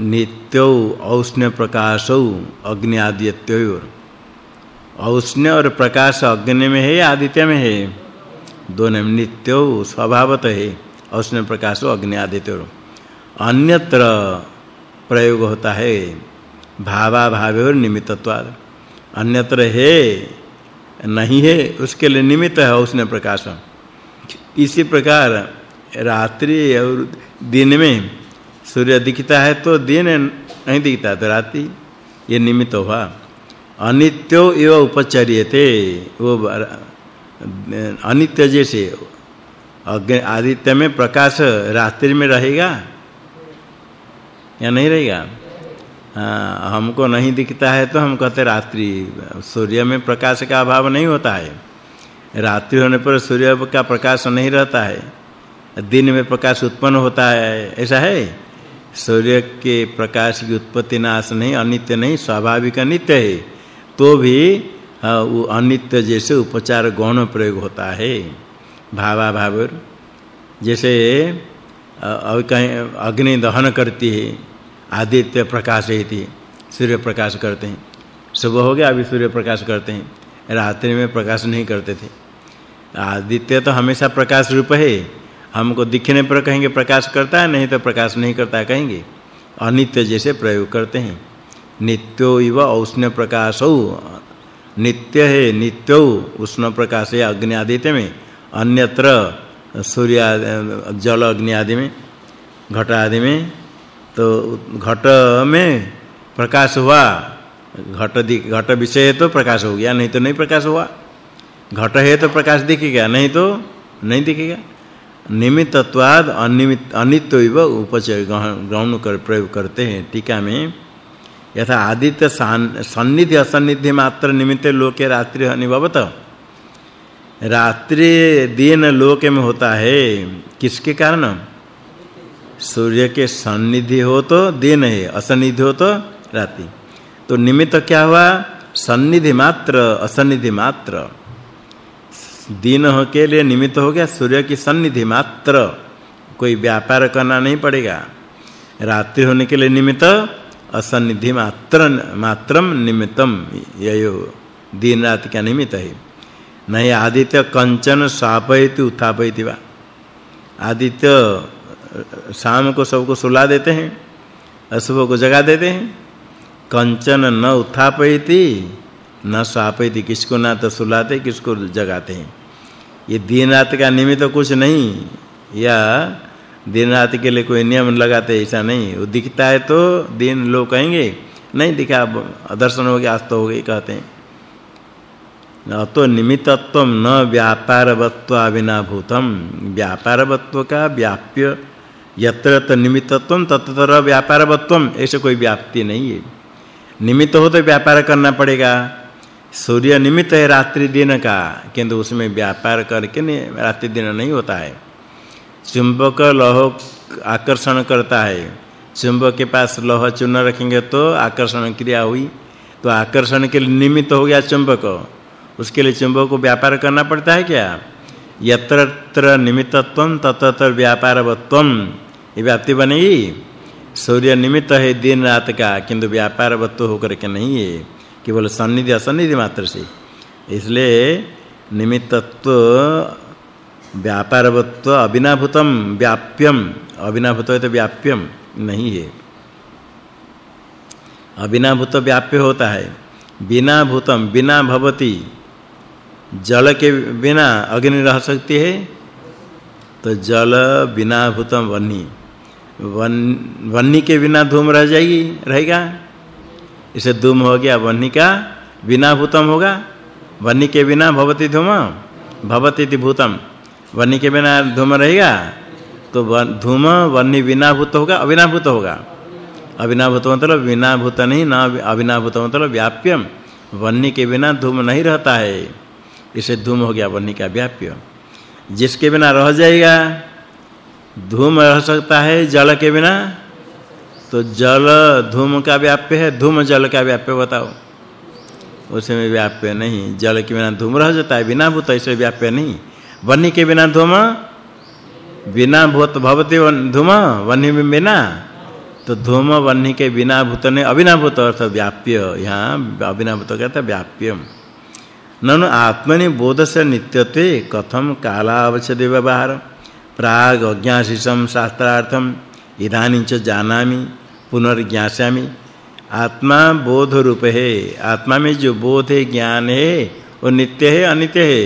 नित्यो औष्ण्य प्रकाशौ अग्नि आदित्योर औष्ण्य और प्रकाश अग्नि में है या आदित्य में है? दोनों में नित्यो स्वभावत है। औष्ण्य प्रकाश अग्नि आदित्य अन्यत्र प्रयोग होता है भावा और निमित्तत्वाद। अन्यत्र है, नहीं है, उसके लिए निमित्त है औष्ण्य प्रकाश इसी प्रकार रात्रि और दिन में सूर्य दिखता है तो दिन नहीं दिखता तो रात्रि ये निमित्त हुआ। अनित्यो एव उपचर्यते, वो अनित्य जैसे आदित्य में प्रकाश रात्रि में रहेगा? या नहीं रहेगा? हाँ हमको नहीं दिखता है तो हम कहते रात्रि। सूर्य में प्रकाश का अभाव नहीं होता है। रात्रि होने पर सूर्य का प्रकाश नहीं रहता है। दिन में प्रकाश उत्पन्न होता है। ऐसा है? सूर्य के प्रकाश की उत्पत्ति नाश नहीं, अनित्य नहीं, स्वाभाविक अनित्य है। तो भी वो अनित्य जैसे उपचार गौण प्रयोग होता है। भावा भाव जैसे कहीं अग्नि दहन करती है, आदित्य प्रकाश है सूर्य प्रकाश करते हैं। सुबह हो गया, अभी सूर्य प्रकाश करते हैं। रात्रि में प्रकाश नहीं करते थे। आदित्य तो हमेशा प्रकाश रूप है। हमको दिखने पर कहेंगे प्रकाश करता है, नहीं तो प्रकाश नहीं करता कहेंगे। अनित्य जैसे प्रयोग करते हैं। नित्यो इव औष्ण्य प्रकाशौ। नित्य है, नित्यो, उष्ण प्रकाश है अग्नि आदित्य में। अन्यत्र सूर्य जल, अग्नि आदि में, घट आदि में तो घट में प्रकाश हुआ। घट घट विषय तो प्रकाश हो गया, नहीं तो नहीं प्रकाश हुआ। घट है तो प्रकाश दिखेगा, नहीं तो नहीं दिखेगा। निमित्तत्वाद अनिमित अनित्वैव उपचय ग्रहण कर, प्रयोग करते हैं टीका में। यथा आदित्य सन्निधि, असन्निधि मात्र निमित्त लोके रात्रि अनिभवत रात्रि दिन लोक में होता है, किसके कारण? सूर्य के सन्निधि हो तो दिन है, असन्निधि हो तो रात्रि। तो निमित्त क्या हुआ? सन्निधि मात्र, असन्निधि मात्र। दिन हो के लिए निमित्त हो गया, सूर्य की सन्निधि मात्र। कोई व्यापार करना नहीं पड़ेगा। रात्रि होने के लिए निमित्त, असन्निधि मात्र, मात्रम निमित्तम, ययो। दिन रात का निमित्त है? नहीं, आदित्य कंचन सापयति, उत्थापयति वा। आदित्य, शाम को सबको सुला देते हैं, अशुभ को जगा देते हैं। कंचन न उत्थापयति, न स्वापयति किसको ना तो सुलाते, किसको जगाते हैं। ये दिन रात का निमित्त कुछ नहीं, या दिन रात के लिए कोई नियम लगाते ऐसा नहीं। वो दिखता है तो दिन लोग कहेंगे, नहीं दिखा, दर्शन हो गया आज तो हो गई कहते हैं। अतो निमित्तत्व न व्यापारवत्व अविनाभूतम व्यापारवत्व का व्याप्य यत्र त निमित्तत्व, तत्र व्यापारवत्व, ऐसे कोई व्याप्ति नहीं है। निमित्त हो तो व्यापार करना पड़ेगा। सूर्य निमित्त है रात्रि दिन का, किंतु उसमें व्यापार करके नहीं, रात्रि दिन नहीं होता है। चुंबक लौह आकर्षण करता है। चुंबक के पास लौह चूर्ण रखेंगे तो आकर्षण क्रिया हुई। तो आकर्षण के लिए निमित्त हो गया चुंबक। उसके लिए चुंबक को व्यापार करना पड़ता है क्या? यत्र निमित्तत्वम तत्र व्यापारवत्वम ये व्याप्ति बनेगी? सूर्य निमित्त है दिन रात का, किंतु व्यापारवत्व होकर के नहीं है। केवल सन्निधि, असन्निधि मात्र से। इसलिए निमित्तत्व, व्यापारवत्व अविनाभूतम, व्याप्यम। अविनाभूत है तो व्याप्यम नहीं है। अविनाभूत व्याप्य होता है। बिना भूतम बिना भवति। जल के बिना अग्नि रह सकती है। तो जल बिना भूतम वन्नी। वन्नी के बिना धूम रह जाएगी, रहेगा। इसे धूम हो गया, वन्नी का बिना भूतम होगा। वन्नी के बिना भवति धूम, भवति भूतम। वन्नी के बिना धूम रहेगा तो धूम वन्नी बिना भूत होगा, अविनाभूत होगा। अविनाभूत मतलब बिना भूत नहीं ना अविनाभूत मतलब व्याप्यम। वन्नी के बिना धूम नहीं रहता है। इसे धूम हो गया वन्नी का व्याप्य। जिसके बिना रह जाएगा, धूम रह सकता है जल के बिना। तो जल धूम का व्याप्य है, धूम जल का व्याप्य बताओ। उसमें व्याप्य नहीं, जल के बिना धूम रह जाता है, बिना भूत, ऐसे व्याप्य नहीं। वन्नी के बिना धूम, बिना भूत भवति धूम वन्नी में बिना। तो धूम वन्नी के बिना भूत ने अविनाभूत अर्थ व्याप्य। यहाँ अविनाभूत कहता व्याप्यम। ननु आत्मनि बोध से नित्यत्वे कथम कालावच्छेद व्यवहार? प्राग अज्ञासिसम शास्त्रार्थम इदानीं च जानामि, पुनर्ज्ञास्यामि। आत्मा बोध रूप है आत्मा में जो बोध है, ज्ञान है, वो नित्य है, अनित्य है।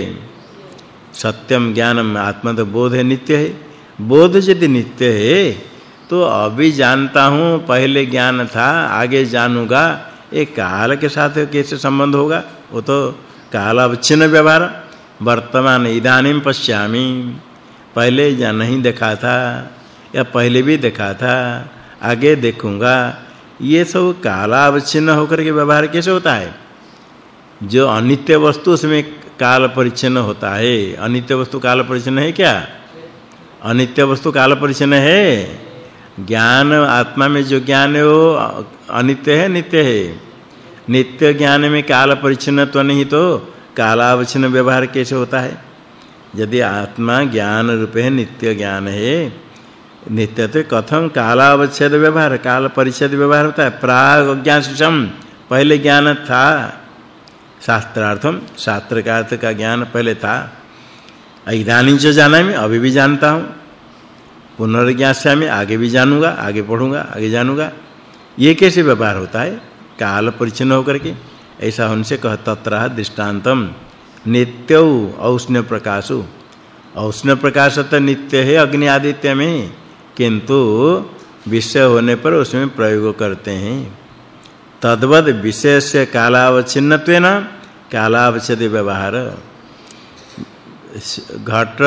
सत्यम ज्ञानम आत्मा तो बोध है, नित्य है। बोध यदि नित्य है तो अभी जानता हूँ, पहले ज्ञान था, आगे जानूँगा एक काल के साथ कैसे संबंध होगा? वो तो काल अवच्छिन्न व्यवहार वर्तमान इदानीम पश्यामि। पहले या नहीं देखा था या पहले भी देखा था, आगे देखूँगा। ये सब कालावच्छिन्न होकर के व्यवहार कैसे होता है? जो अनित्य वस्तु उसमें काल परिच्छिन्न होता है। अनित्य वस्तु काल परिच्छिन्न है क्या? अनित्य वस्तु काल परिच्छिन्न है। ज्ञान, आत्मा में जो ज्ञान है वो अनित्य है, नित्य है। नित्य ज्ञान में काल परिच्छिन्न तो नहीं तो कालावच्छिन्न व्यवहार कैसे होता है? यदि आत्मा ज्ञान रूपे नित्य ज्ञान है, नित्यत्व कथम कालावच्छेद व्यवहार काल परिच्छेद व्यवहार होता है? प्राग ज्ञानसम पहले ज्ञान था, शास्त्रार्थम शास्त्र का अर्थ का ज्ञान पहले था। इदानी जो जाना मैं अभी भी जानता हूँ। पुनर्ज्ञास्या में आगे भी जानूँगा, आगे पढ़ूँगा, आगे जानूँगा। ये कैसे व्यवहार होता है? काल परिचिन होकर के, ऐसा उनसे कह तत्र दृष्टांतम। नित्य औष्ण्य प्रकाशु। औष्ण्य प्रकाश तो नित्य है, अग्नि आदित्य में, किंतु विषय होने पर उसमें प्रयोग करते हैं। तद्वद से कालावच्छिन्नत्वेन, कालावच्छेद व्यवहार। घट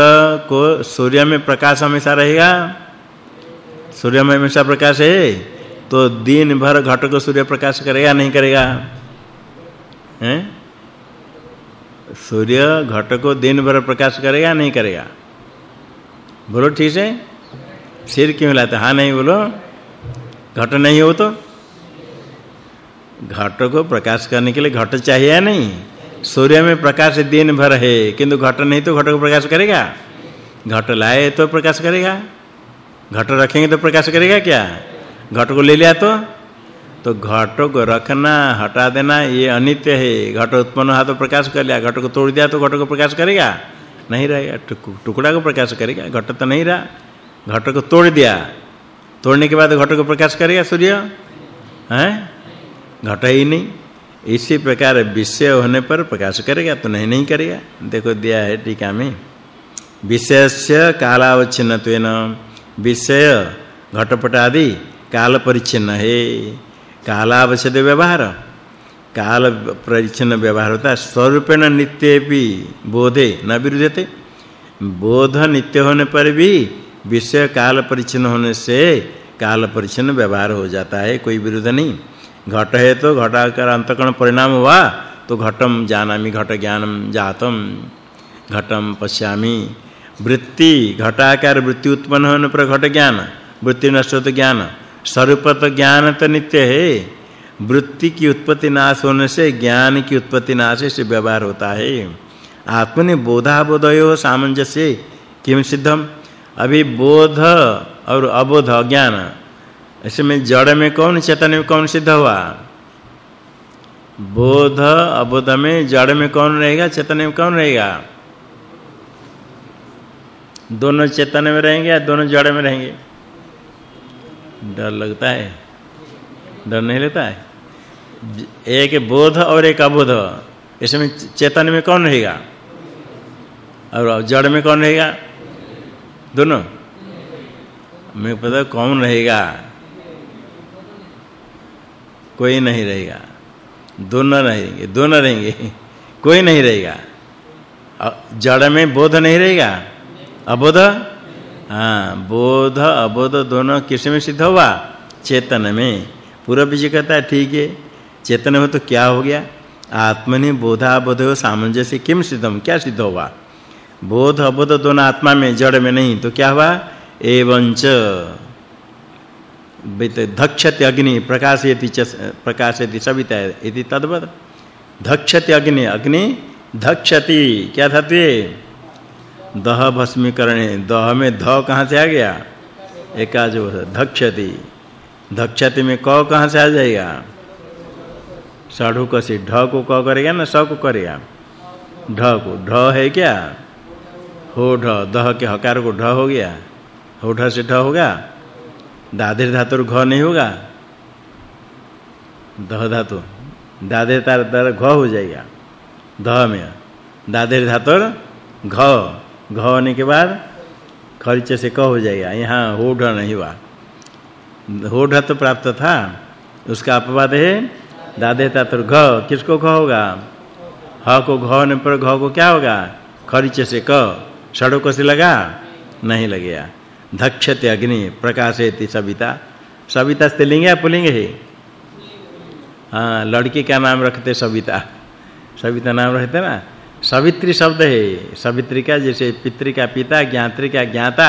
को सूर्य में प्रकाश हमेशा रहेगा। सूर्य में हमेशा प्रकाश है तो दिन भर घट को सूर्य प्रकाश करेगा नहीं करेगा? हैं? सूर्य घट को दिन भर प्रकाश करेगा नहीं करेगा? बोलो, ठीक है? सिर क्यों हिलाते? हाँ नहीं बोलो। घट नहीं हो तो? घट को प्रकाश करने के लिए घट चाहिए या नहीं? सूर्य में प्रकाश दिन भर है, किंतु घट नहीं तो घट को प्रकाश करेगा? घट लाए तो प्रकाश करेगा? घट रखेंगे तो प्रकाश करेगा क्या? घट को ले लिया तो? तो घट को रखना, हटा देना, ये अनित्य है। घट उत्पन्न हुआ तो प्रकाश कर लिया। घट को तोड़ दिया तो घट को प्रकाश करेगा? नहीं रहेगा। टुकड़ा को प्रकाश करेगा। घट तो नहीं रहा। घट को तोड़ दिया। तोड़ने के बाद घट को प्रकाश करेगा सूर्य? हैं? घट ही नहीं। इसी प्रकार विषय होने पर प्रकाश करेगा तो नहीं नहीं करेगा। देखो दिया है टीका में। विषयस्य कालावच्छिन्नत्वेन। विषय घटपट आदि काल परिच्छिन्न है कालावच्छेद व्यवहार। काल परिच्छिन्न व्यवहार होता है स्वरूपेण नित्येपि बोधे न विरुद्धते बोध नित्य होने पर भी विषय काल परिच्छिन्न होने से काल परिच्छिन्न व्यवहार हो जाता है, कोई विरोध नहीं। घट है तो घटाकर अंतकण परिणाम हुआ तो घटम जानामि, घट ज्ञानम जातम, घटम पश्यामि। वृत्ति घटाकार वृत्ति उत्पन्न होने पर घट ज्ञान, वृत्ति नष्ट तो ज्ञान। स्वरूपत ज्ञान तो नित्य है। वृत्ति की उत्पत्ति नाश होने से, ज्ञान की उत्पत्ति नाश से व्यवहार होता है। आत्मनि बोधाबोधयो सामंजस्य किम सिद्धम अभी बोध और अबोध अज्ञान। इसमें जड़ में कौन, चेतन में कौन सिद्ध हुआ? बोध, अबोध में जड़ में कौन रहेगा, चेतन में कौन रहेगा? दोनों चेतन में रहेंगे या दोनों जड़ में रहेंगे? डर लगता है? डर नहीं लगता है? एक बोध और एक अबोध। इसमें चेतन में कौन रहेगा? और जड़ में कौन रहेगा? दोनों। मैं पता कौन रहेगा? कोई नहीं रहेगा। दोनों रहेंगे दोनों रहेंगे। कोई नहीं रहेगा। जड़ में बोध नहीं रहेगा? अबोध? हाँ बोध, अबोध दोनों किसमें सिद्ध हुआ? चेतन में। पूर्व जी कहता है, ठीक है, चेतन में तो क्या हो गया? आत्मनि बोधा बोधो सामंजस्य किम सिद्धम क्या सिद्ध हुआ? बोध, अबोध दोनों आत्मा में, जड़ में नहीं तो क्या हुआ? एवंच। धक्षति अग्नि, प्रकाशयति प्रकाशयति सविता इति तद्वत। धक्षति अग्नि अग्नि धक्षति। क्या धातु दह भस्मीकरणे दह में ध कहाँ से आ गया? एकाज धक्षति। धक्षति में क कहाँ से आ जाएगा? साढ़ू कसी ढ को क करेगा ना स को करेगा? ढ को। ढ है क्या? हो ढ। दह के हकार को ढ हो गया। हो ढ से ढ होगा? दाधेर धातु घ नहीं होगा? दह धातु। दाधेर तार तार घ हो जाएगा। दह में। दाधेर धातु घ घ होने के बाद खरीचे से क हो जाएगा, यहाँ हो ढ नहीं हुआ। हो ढ तो प्राप्त था, उसका अपवाद है, दादे धातु घ, किसको घ होगा? ह को घ होने पर घ को क्या होगा? खरीचे से क सड़ो को से लगा, नहीं लगेगा। धक्षते अग्नि प्रकाशयति सविता। सविता स्त्रीलिंग है पुल्लिंग है? हाँ लड़की का नाम रखते सविता। सविता नाम रखते ना? सवित्री शब्द है। सवित्री का जैसे पितृ का पिता, ज्ञात्री का ज्ञाता,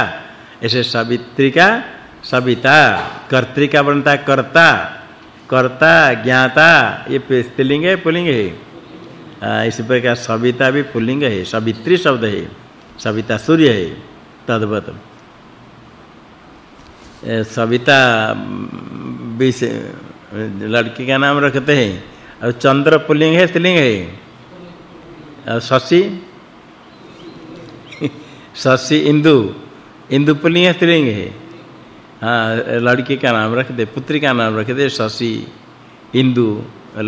ऐसे सवित्री का सविता, कर्त्री का बनता कर्ता कर्ता, ज्ञाता, ये स्त्रीलिंग है पुल्लिंग है। इस प्रकार सविता भी पुल्लिंग है, सवित्री शब्द है, सविता सूर्य है, तद्वत। सविता, बीस, लड़की का नाम रखते हैं, और चंद्र पुल्लिंग है, स्त्रीलिंग है। शशि शशि इंदु इंदु पुल्लिंग स्त्रीलिंग है हाँ लड़की का नाम रख दे पुत्री का नाम रख दे शशि इंदु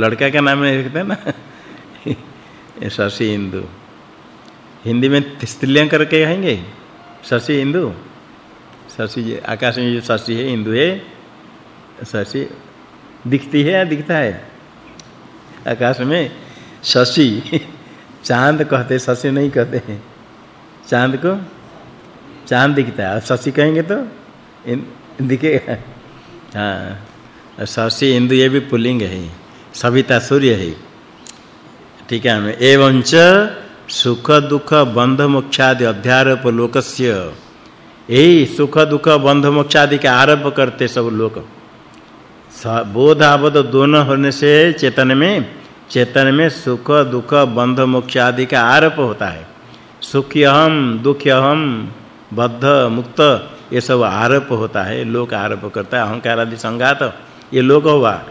लड़का का नाम नहीं रखते ना शशि इंदु हिंदी में स्त्रीलिंग करके कहेंगे शशि इंदु शशि जी आकाश में जो शशि है इंदु है शशि दिखती है या दिखता है आकाश में शशि चाँद कहते, शशि नहीं कहते हैं। चाँद को? चाँद दिखता है। शशि कहेंगे तो दिखेगा। हाँ शशि इंदु ये भी पुल्लिंग है। सविता सूर्य है। ठीक है, हमें एवं च सुख दुख बंध मोक्षादि अध्यारोप लोकस्य। यही सुख दुख बंध मोक्षादि के आरोप करते सब लोग बोध आबोध दोनों होने से चेतन में चेतन में सुख, दुख, बंध, मोक्ष आदि का आरोप होता है। सुखी हम दुखी हम बद्ध, मुक्त, ये सब आरोप होता है। लोक आरोप करता है, अहंकार आदि संघात, ये लोक हुआ।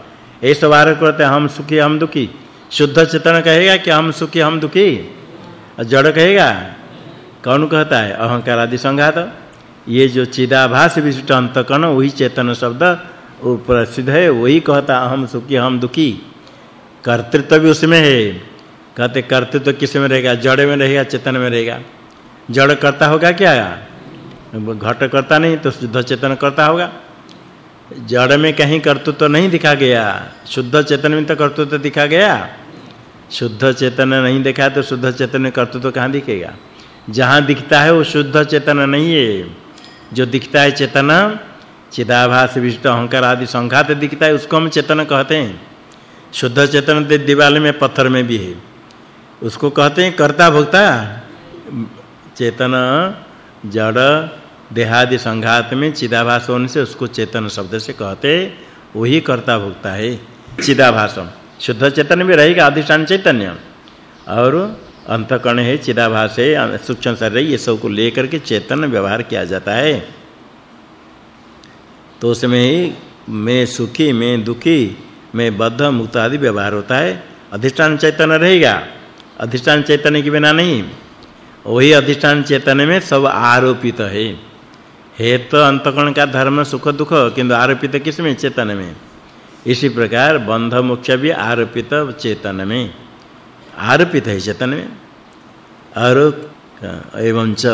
ये सब आरोप करते हैं, हम सुखी, हम दुखी। शुद्ध चेतन कहेगा कि हम सुखी, हम दुखी। जड़ कहेगा, कौन कहता है? अहंकार आदि संघात। ये जो चिदाभास विशिष्ट अंतकण वही चेतन शब्द प्रसिद्ध है, वही कहता, हम सुखी, हम दुखी। कर्तृत्व भी उसमें है। कहते कर्तृत्व किसमें रहेगा? जड़ में रहेगा, चेतन में रहेगा। जड़ करता होगा क्या? घट करता नहीं तो शुद्ध चेतन करता होगा। जड़ में कहीं कर्तृत्व तो नहीं दिखा गया। शुद्ध चेतन में तो कर्तृत्व तो दिखा गया। शुद्ध चेतन नहीं देखा तो शुद्ध चेतन में कर्तृत्व तो कहाँ दिखेगा? जहाँ दिखता है वो शुद्ध चेतन नहीं है। जो दिखता है चेतन, चिदाभास विशिष्ट अहंकार आदि संघात दिखता है, उसको हम चेतन कहते हैं। शुद्ध चेतन दीवाल में पत्थर में भी है। उसको कहते हैं कर्ता भोक्ता चेतन, जड़, देहादि संघात में चिदाभास होने से उसको चेतन शब्द से कहते वही कर्ता भोक्ता है चिदाभास शुद्ध चेतन भी रहेगा, अधिष्ठान चैतन्य। और अंतकण है, चिदाभास है, सूक्ष्म शरीर, ये सबको लेकर के चेतन व्यवहार किया जाता है। तो उसमें मैं सुखी, मैं दुखी मैं बद्ध मुक्त आदि व्यवहार होता है। अधिष्ठान चैतन्य रहेगा। अधिष्ठान चैतन्य के बिना नहीं। वही अधिष्ठान चैतन्य में सब आरोपित है। है तो का धर्म सुख दुख, किंतु आरोपित किसमें? चेतन में। इसी प्रकार बंध मोक्ष भी आरोपित चेतन में। आरोपित है चेतन में। और, एवं च,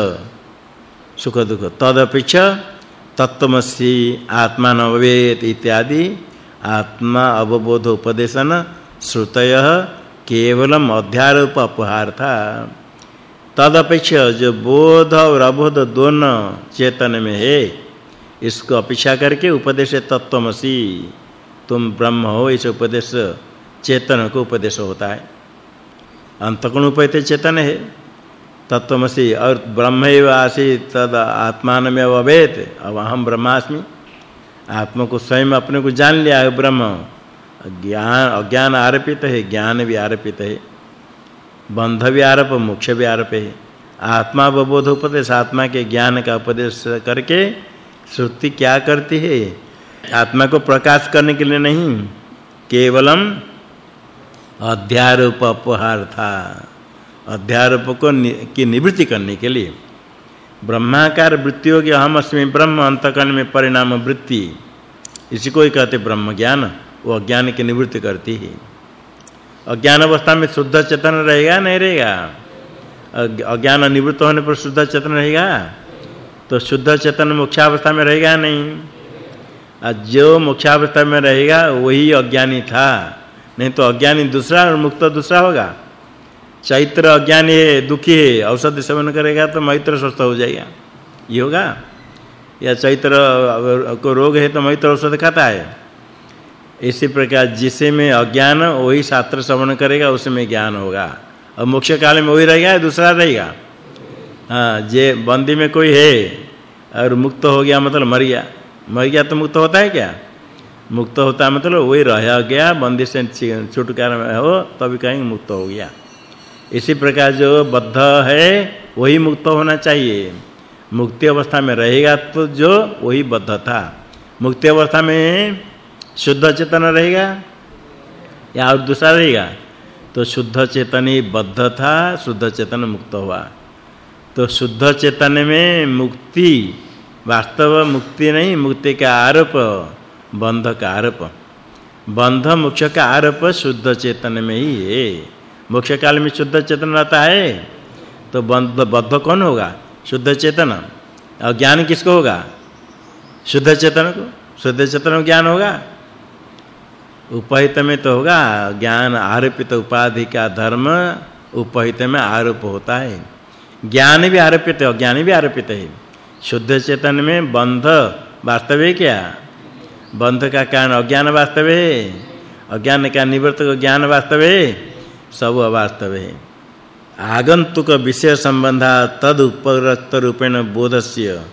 सुख दुख, तदपेक्षा तत्वमसि आत्मा नवेत इत्यादि आत्मा अवबोध उपदेशन श्रुतय केवलम अध्यारोप अपहार था तद अपेक्षा जो बोध और अबोध दोनों चेतन में है, इसको अपेक्षा करके उपदेश तत्वमसि। तुम ब्रह्म हो, इस उपदेश चेतन को उपदेश होता है। अंतकोण उपैते चेतन है। तत्वमसि और ब्रह्मैव आसी तद आत्मानमेव अवेत अब अहम ब्रह्मास्मि। आत्मा को स्वयं अपने को जान लिया है ब्रह्म। ज्ञान अज्ञान आरोपित है ज्ञान भी आरोपित है बंध भी आरोप मोक्ष भी आरोप है। आत्मा बोध उपदेश आत्मा के ज्ञान का उपदेश करके श्रुति क्या करती है? आत्मा को प्रकाश करने के लिए नहीं केवलम अध्यारोप अपहार था। अध्यारोप को नि, की निवृत्ति करने के लिए। ब्रह्माकार वृत्ति होगी अहम अस्मि ब्रह्म अंतकन में परिणाम वृत्ति। इसी को ही कहते ब्रह्म ज्ञान वो अज्ञान की निवृत्ति करती है। अज्ञान अवस्था में शुद्ध चेतन रहेगा, नहीं रहेगा? अज्ञान निवृत्त होने पर शुद्ध चेतन रहेगा? तो शुद्ध चेतन मोक्षावस्था में रहेगा नहीं। आज जो मोक्षावस्था में रहेगा, वही अज्ञानी था। नहीं तो अज्ञानी दूसरा और मुक्त दूसरा होगा। चैत्र अज्ञान है, दुखी है, औषध सेवन करेगा तो मैत्र स्वस्थ हो जाएगा। ये होगा? या चैत्र को रोग है तो मैत्र औषध खाता है। इसी प्रकार जिसे में अज्ञान, वही शास्त्र श्रवण करेगा उसमें ज्ञान होगा। और मोक्ष काल में वही रहेगा दूसरा रहेगा? हाँ जे बंदी में कोई है और मुक्त हो गया मतलब मर गया। मर गया तो मुक्त होता है क्या? मुक्त होता मतलब वही रह गया, बंदी से छुटकारा हो, तभी कहेंगे मुक्त हो गया। इसी प्रकार जो बद्ध है, वही मुक्त होना चाहिए। मुक्ति अवस्था में रहेगा तो जो वही बद्ध था। मुक्ति अवस्था में शुद्ध चेतन रहेगा या और दूसरा रहेगा? तो शुद्ध चेतन ही बद्ध था, शुद्ध चेतन मुक्त हुआ। तो शुद्ध चेतन में मुक्ति, वास्तव मुक्ति नहीं, मुक्ति का आरोप, बंध का आरोप। बंध मोक्ष का आरोप शुद्ध चेतन में ही है। मोक्ष काल में शुद्ध चेतन रहता है तो बद्ध कौन होगा? शुद्ध चेतन। और ज्ञान किसको होगा? शुद्ध चेतन को। शुद्ध चेतन ज्ञान होगा? उपहित में तो होगा। ज्ञान आरोपित उपाधि का धर्म उपहित में आरोप होता है। ज्ञान भी आरोपित है, अज्ञान भी आरोपित है। शुद्ध चेतन में बंध वास्तव है क्या? बंध का कारण अज्ञान वास्तव है। अज्ञान का निवर्तक ज्ञान वास्तव है। सब अवास्तव है। आगंतुक विषय संबंधा तद उपरक्त रूपेण बोधस्य।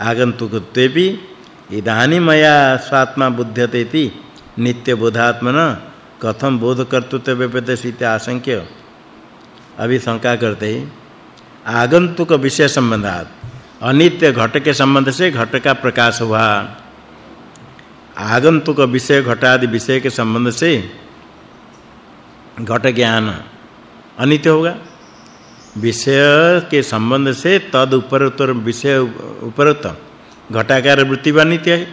आगंतुकत्वेपि इदानी मया स्वात्मा बुध्यतेति नित्य बोधात्मन कथम बोध कर्तृत्व व्यपदेशित आशंक्य। अभी शंका करते हैं। आगंतुक विषय संबंधात अनित्य घट के संबंध से घट का प्रकाश हुआ। आगंतुक विषय घटादि विषय के संबंध से घट ज्ञान अनित्य होगा। विषय के संबंध से तद ऊपर उत्तर, विषय उपरत घटाकार वृत्ति अनित्य है।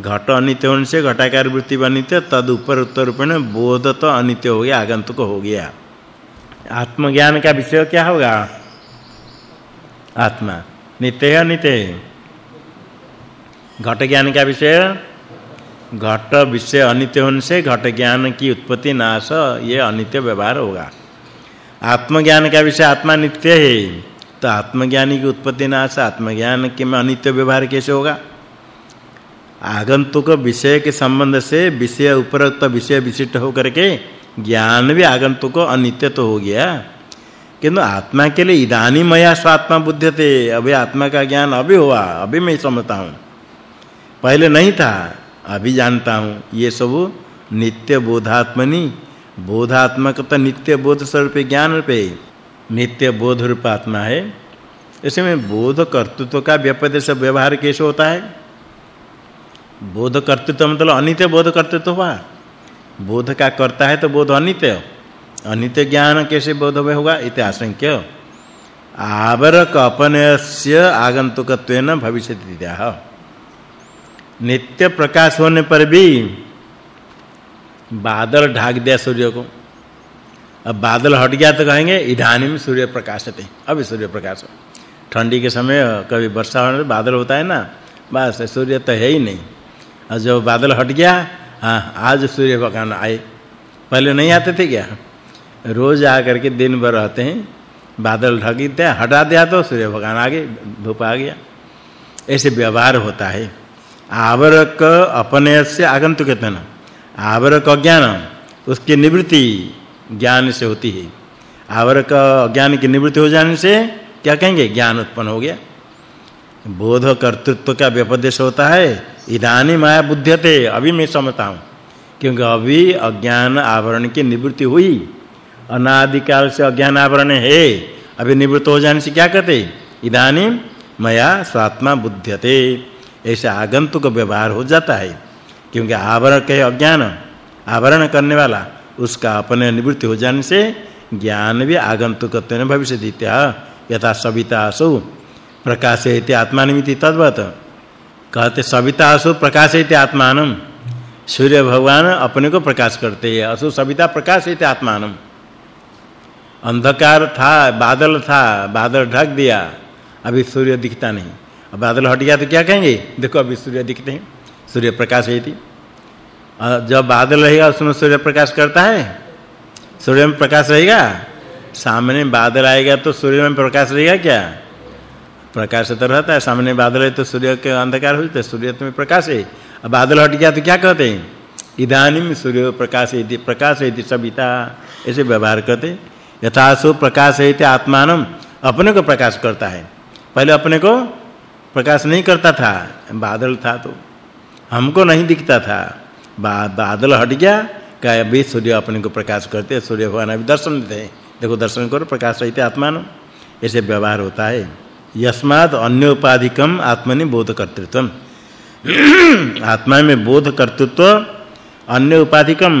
घट अनित्य होने से घटाकार वृत्ति अनित्य, तद ऊपर उत्तर रूपेण बोध तो अनित्य हो गया, आगंतुक हो गया। आत्मज्ञान का विषय क्या होगा? आत्मा। नित्य अनित्य घट ज्ञान का विषय घट विषय अनित्य होने से घट ज्ञान की उत्पत्ति नाश, ये अनित्य व्यवहार होगा। आत्मज्ञान का विषय आत्मा नित्य है तो आत्मज्ञानी की उत्पत्ति नाश, आत्मज्ञान के में अनित्य व्यवहार कैसे होगा? आगंतुक विषय के संबंध से विषय उपरोक्त विषय विशिष्ट होकर के ज्ञान भी आगंतुक अनित्य तो हो गया। किंतु आत्मा के लिए इदानी मया स्वात्मा बुद्धते अभी आत्मा का ज्ञान अभी हुआ, अभी मैं समझता हूँ। पहले नहीं था अभी जानता हूँ ये सब नित्य बोधात्मनि। बोधात्मक तो नित्य बोध स्वरूप, ज्ञान रूपे। नित्य बोध रूप आत्मा है। इसमें बोध कर्तृत्व का व्यपदेश व्यवहार कैसे होता है? बोध कर्तृत्व मतलब अनित्य बोध कर्तृत्व हुआ। बोध का करता है तो बोध अनित्य। अनित्य ज्ञान कैसे बोध में होगा? इति आशंक्य। आवरक अपनयस्य आगंतुकत्वेन भविष्यति इत्याह नित्य प्रकाश होने पर भी बादल ढाक दिया सूर्य को। अब बादल हट गया तो कहेंगे, इधानी में सूर्य प्रकाशते अभी सूर्य प्रकाश ठंडी के समय कभी वर्षा होने बादल होता है ना, बस सूर्य तो है ही नहीं। और जब बादल हट गया हाँ आज सूर्य भगवान आए। पहले नहीं आते थे क्या? रोज आकर के दिन भर रहते हैं, बादल ढक हटा दिया तो सूर्य भगवान आ गए धूप आ गया। ऐसे व्यवहार होता है। आवरक अपने से आगंतुक ना आवरक अज्ञान, उसकी निवृत्ति ज्ञान से होती है। आवरक अज्ञान की निवृत्ति हो जाने से क्या कहेंगे? ज्ञान उत्पन्न हो गया। बोध कर्तृत्व का व्यपदेश होता है। इदानी माया बुद्ध्यते, अभी मैं समझता हूँ। क्योंकि अभी अज्ञान आवरण की निवृत्ति हुई। अनादि काल से अज्ञान आवरण है। अभी निवृत्त हो जाने से क्या कहते? इदानी मया स्वात्मा बुद्ध्यते। ऐसे आगंतुक व्यवहार हो जाता है, क्योंकि आवरण के अज्ञान, आवरण करने वाला, उसका अपने निवृत्ति हो जाने से ज्ञान भी आगंतुकत्व भविष्य दित्या यथा सविता असु, प्रकाशयति आत्मानिमिति तद्वत। कहते सविता असु, प्रकाशयति आत्मानं। सूर्य भगवान अपने को प्रकाश करते हैं, असु सविता प्रकाशयति आत्मानं। अंधकार था, बादल था, बादल ढक दिया, अभी सूर्य दिखता नहीं। अब बादल हट गया तो क्या कहेंगे? देखो अभी सूर्य दिखते हैं। सूर्य प्रकाश है थी जब बादल रहेगा उसमें सूर्य प्रकाश करता है। सूर्य में प्रकाश रहेगा? सामने बादल आएगा तो सूर्य में प्रकाश रहेगा क्या? प्रकाश तो रहता है सामने बादल है तो सूर्य के अंधकार हो जाता है सूर्य में प्रकाश है। अब बादल हट गया तो क्या कहते हैं? इदानीम सूर्य प्रकाश है प्रकाश है सविता ऐसे व्यवहार करते। यथा सो प्रकाश है आत्मानम अपने को प्रकाश करता है। पहले अपने को प्रकाश नहीं करता था बादल था तो। हमको नहीं दिखता था। बा, बादल हट गया का अभी सूर्य अपने को प्रकाश करते सूर्य भगवान अभी दर्शन देते हैं। देखो दर्शन करो प्रकाश रहते आत्मान ऐसे व्यवहार होता है। यस्माद अन्य उपाधिकम आत्मनि बोध कर्तृत्व आत्मा में बोध कर्तृत्व अन्य उपाधिकम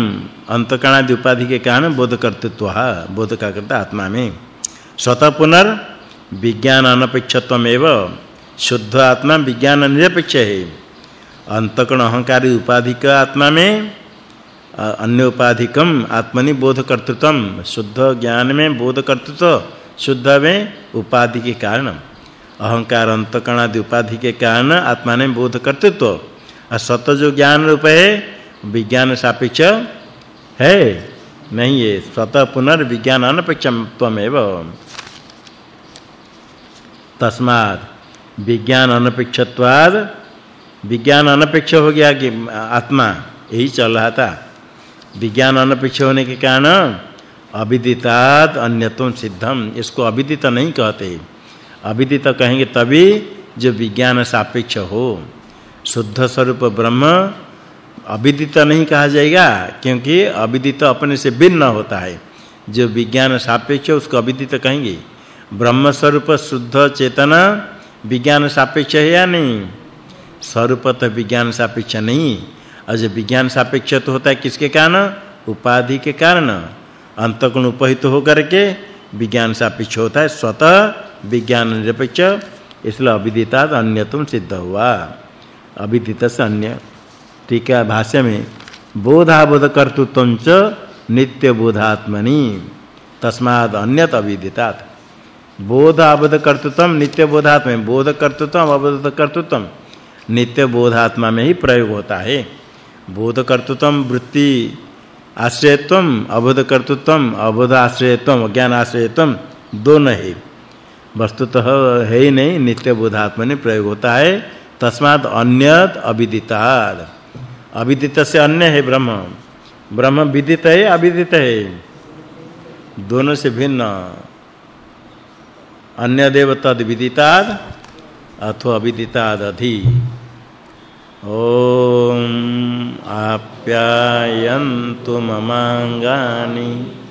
अंतकणादि उपाधि के कारण बोध कर्तृत्व बोध का करता आत्मा में। स्वतः पुनर् विज्ञान अनपेक्षत्वमेव शुद्ध आत्मा विज्ञान निरपेक्ष है। अंतकण अहंकारी उपाधि का आत्मा में अन्य उपाधिकम आत्मनि बोध कर्तृत्व शुद्ध ज्ञान में बोध कर्तृत्व शुद्ध में उपाधि के कारण। अहंकार अंतकण आदि उपाधि के कारण आत्मा ने बोध कर्तृत्व और सत्य जो ज्ञान रूप है, विज्ञान सापेक्ष है। नहीं है स्वतः पुनर्विज्ञान अनपेक्षत्वमेव तस्मात् विज्ञान अनपेक्षत्वाद, विज्ञान अनपेक्ष हो गया कि आत्मा, यही चल रहा था। विज्ञान अनपेक्ष होने के कारण अविदितात अन्यतम सिद्धम इसको अविदित नहीं कहते। अविदित कहेंगे तभी जो विज्ञान सापेक्ष हो। शुद्ध स्वरूप ब्रह्म अविदित नहीं कहा जाएगा, क्योंकि अविदित अपने से भिन्न होता है। जो विज्ञान सापेक्ष उसको अविदित कहेंगे। ब्रह्म स्वरूप शुद्ध चेतना विज्ञान सापेक्ष है या नहीं? स्वरूपत विज्ञान सापेक्ष नहीं। और विज्ञान सापेक्ष तो होता है किसके कारण? उपाधि के कारण। अंतकोण उपहित होकर के विज्ञान सापेक्ष होता है। स्वतः विज्ञान निरपेक्ष, इसलिए अविदिता अन्यतम सिद्ध हुआ। अविदित से अन्य है भाष्य में, बोधाबोध कर्तृत्वं च नित्य बोधात्मनि तस्माद अन्यत अविदितात। बोध अबोध कर्तृत्व नित्य बोधात्म बोध कर्तृत्व अबोध कर्तृत्व नित्य बोधात्मा में ही प्रयोग होता है। बोध कर्तृत्व वृत्ति आश्रयत्व अबोध कर्तृत्व अबोध आश्रयत्व ज्ञान आश्रयत्व दोनों है। वस्तुतः है ही नहीं, नित्य बोधात्मा में प्रयोग होता है। तस्मात् अन्यत अविदिताद अविदित से अन्य है ब्रह्म। ब्रह्म विदित है, अविदित है। दोनों से भिन्न। अन्य देव तद विदिताद अथवा अविदिताद अधि ओम आप्यायन्तु ममांगानि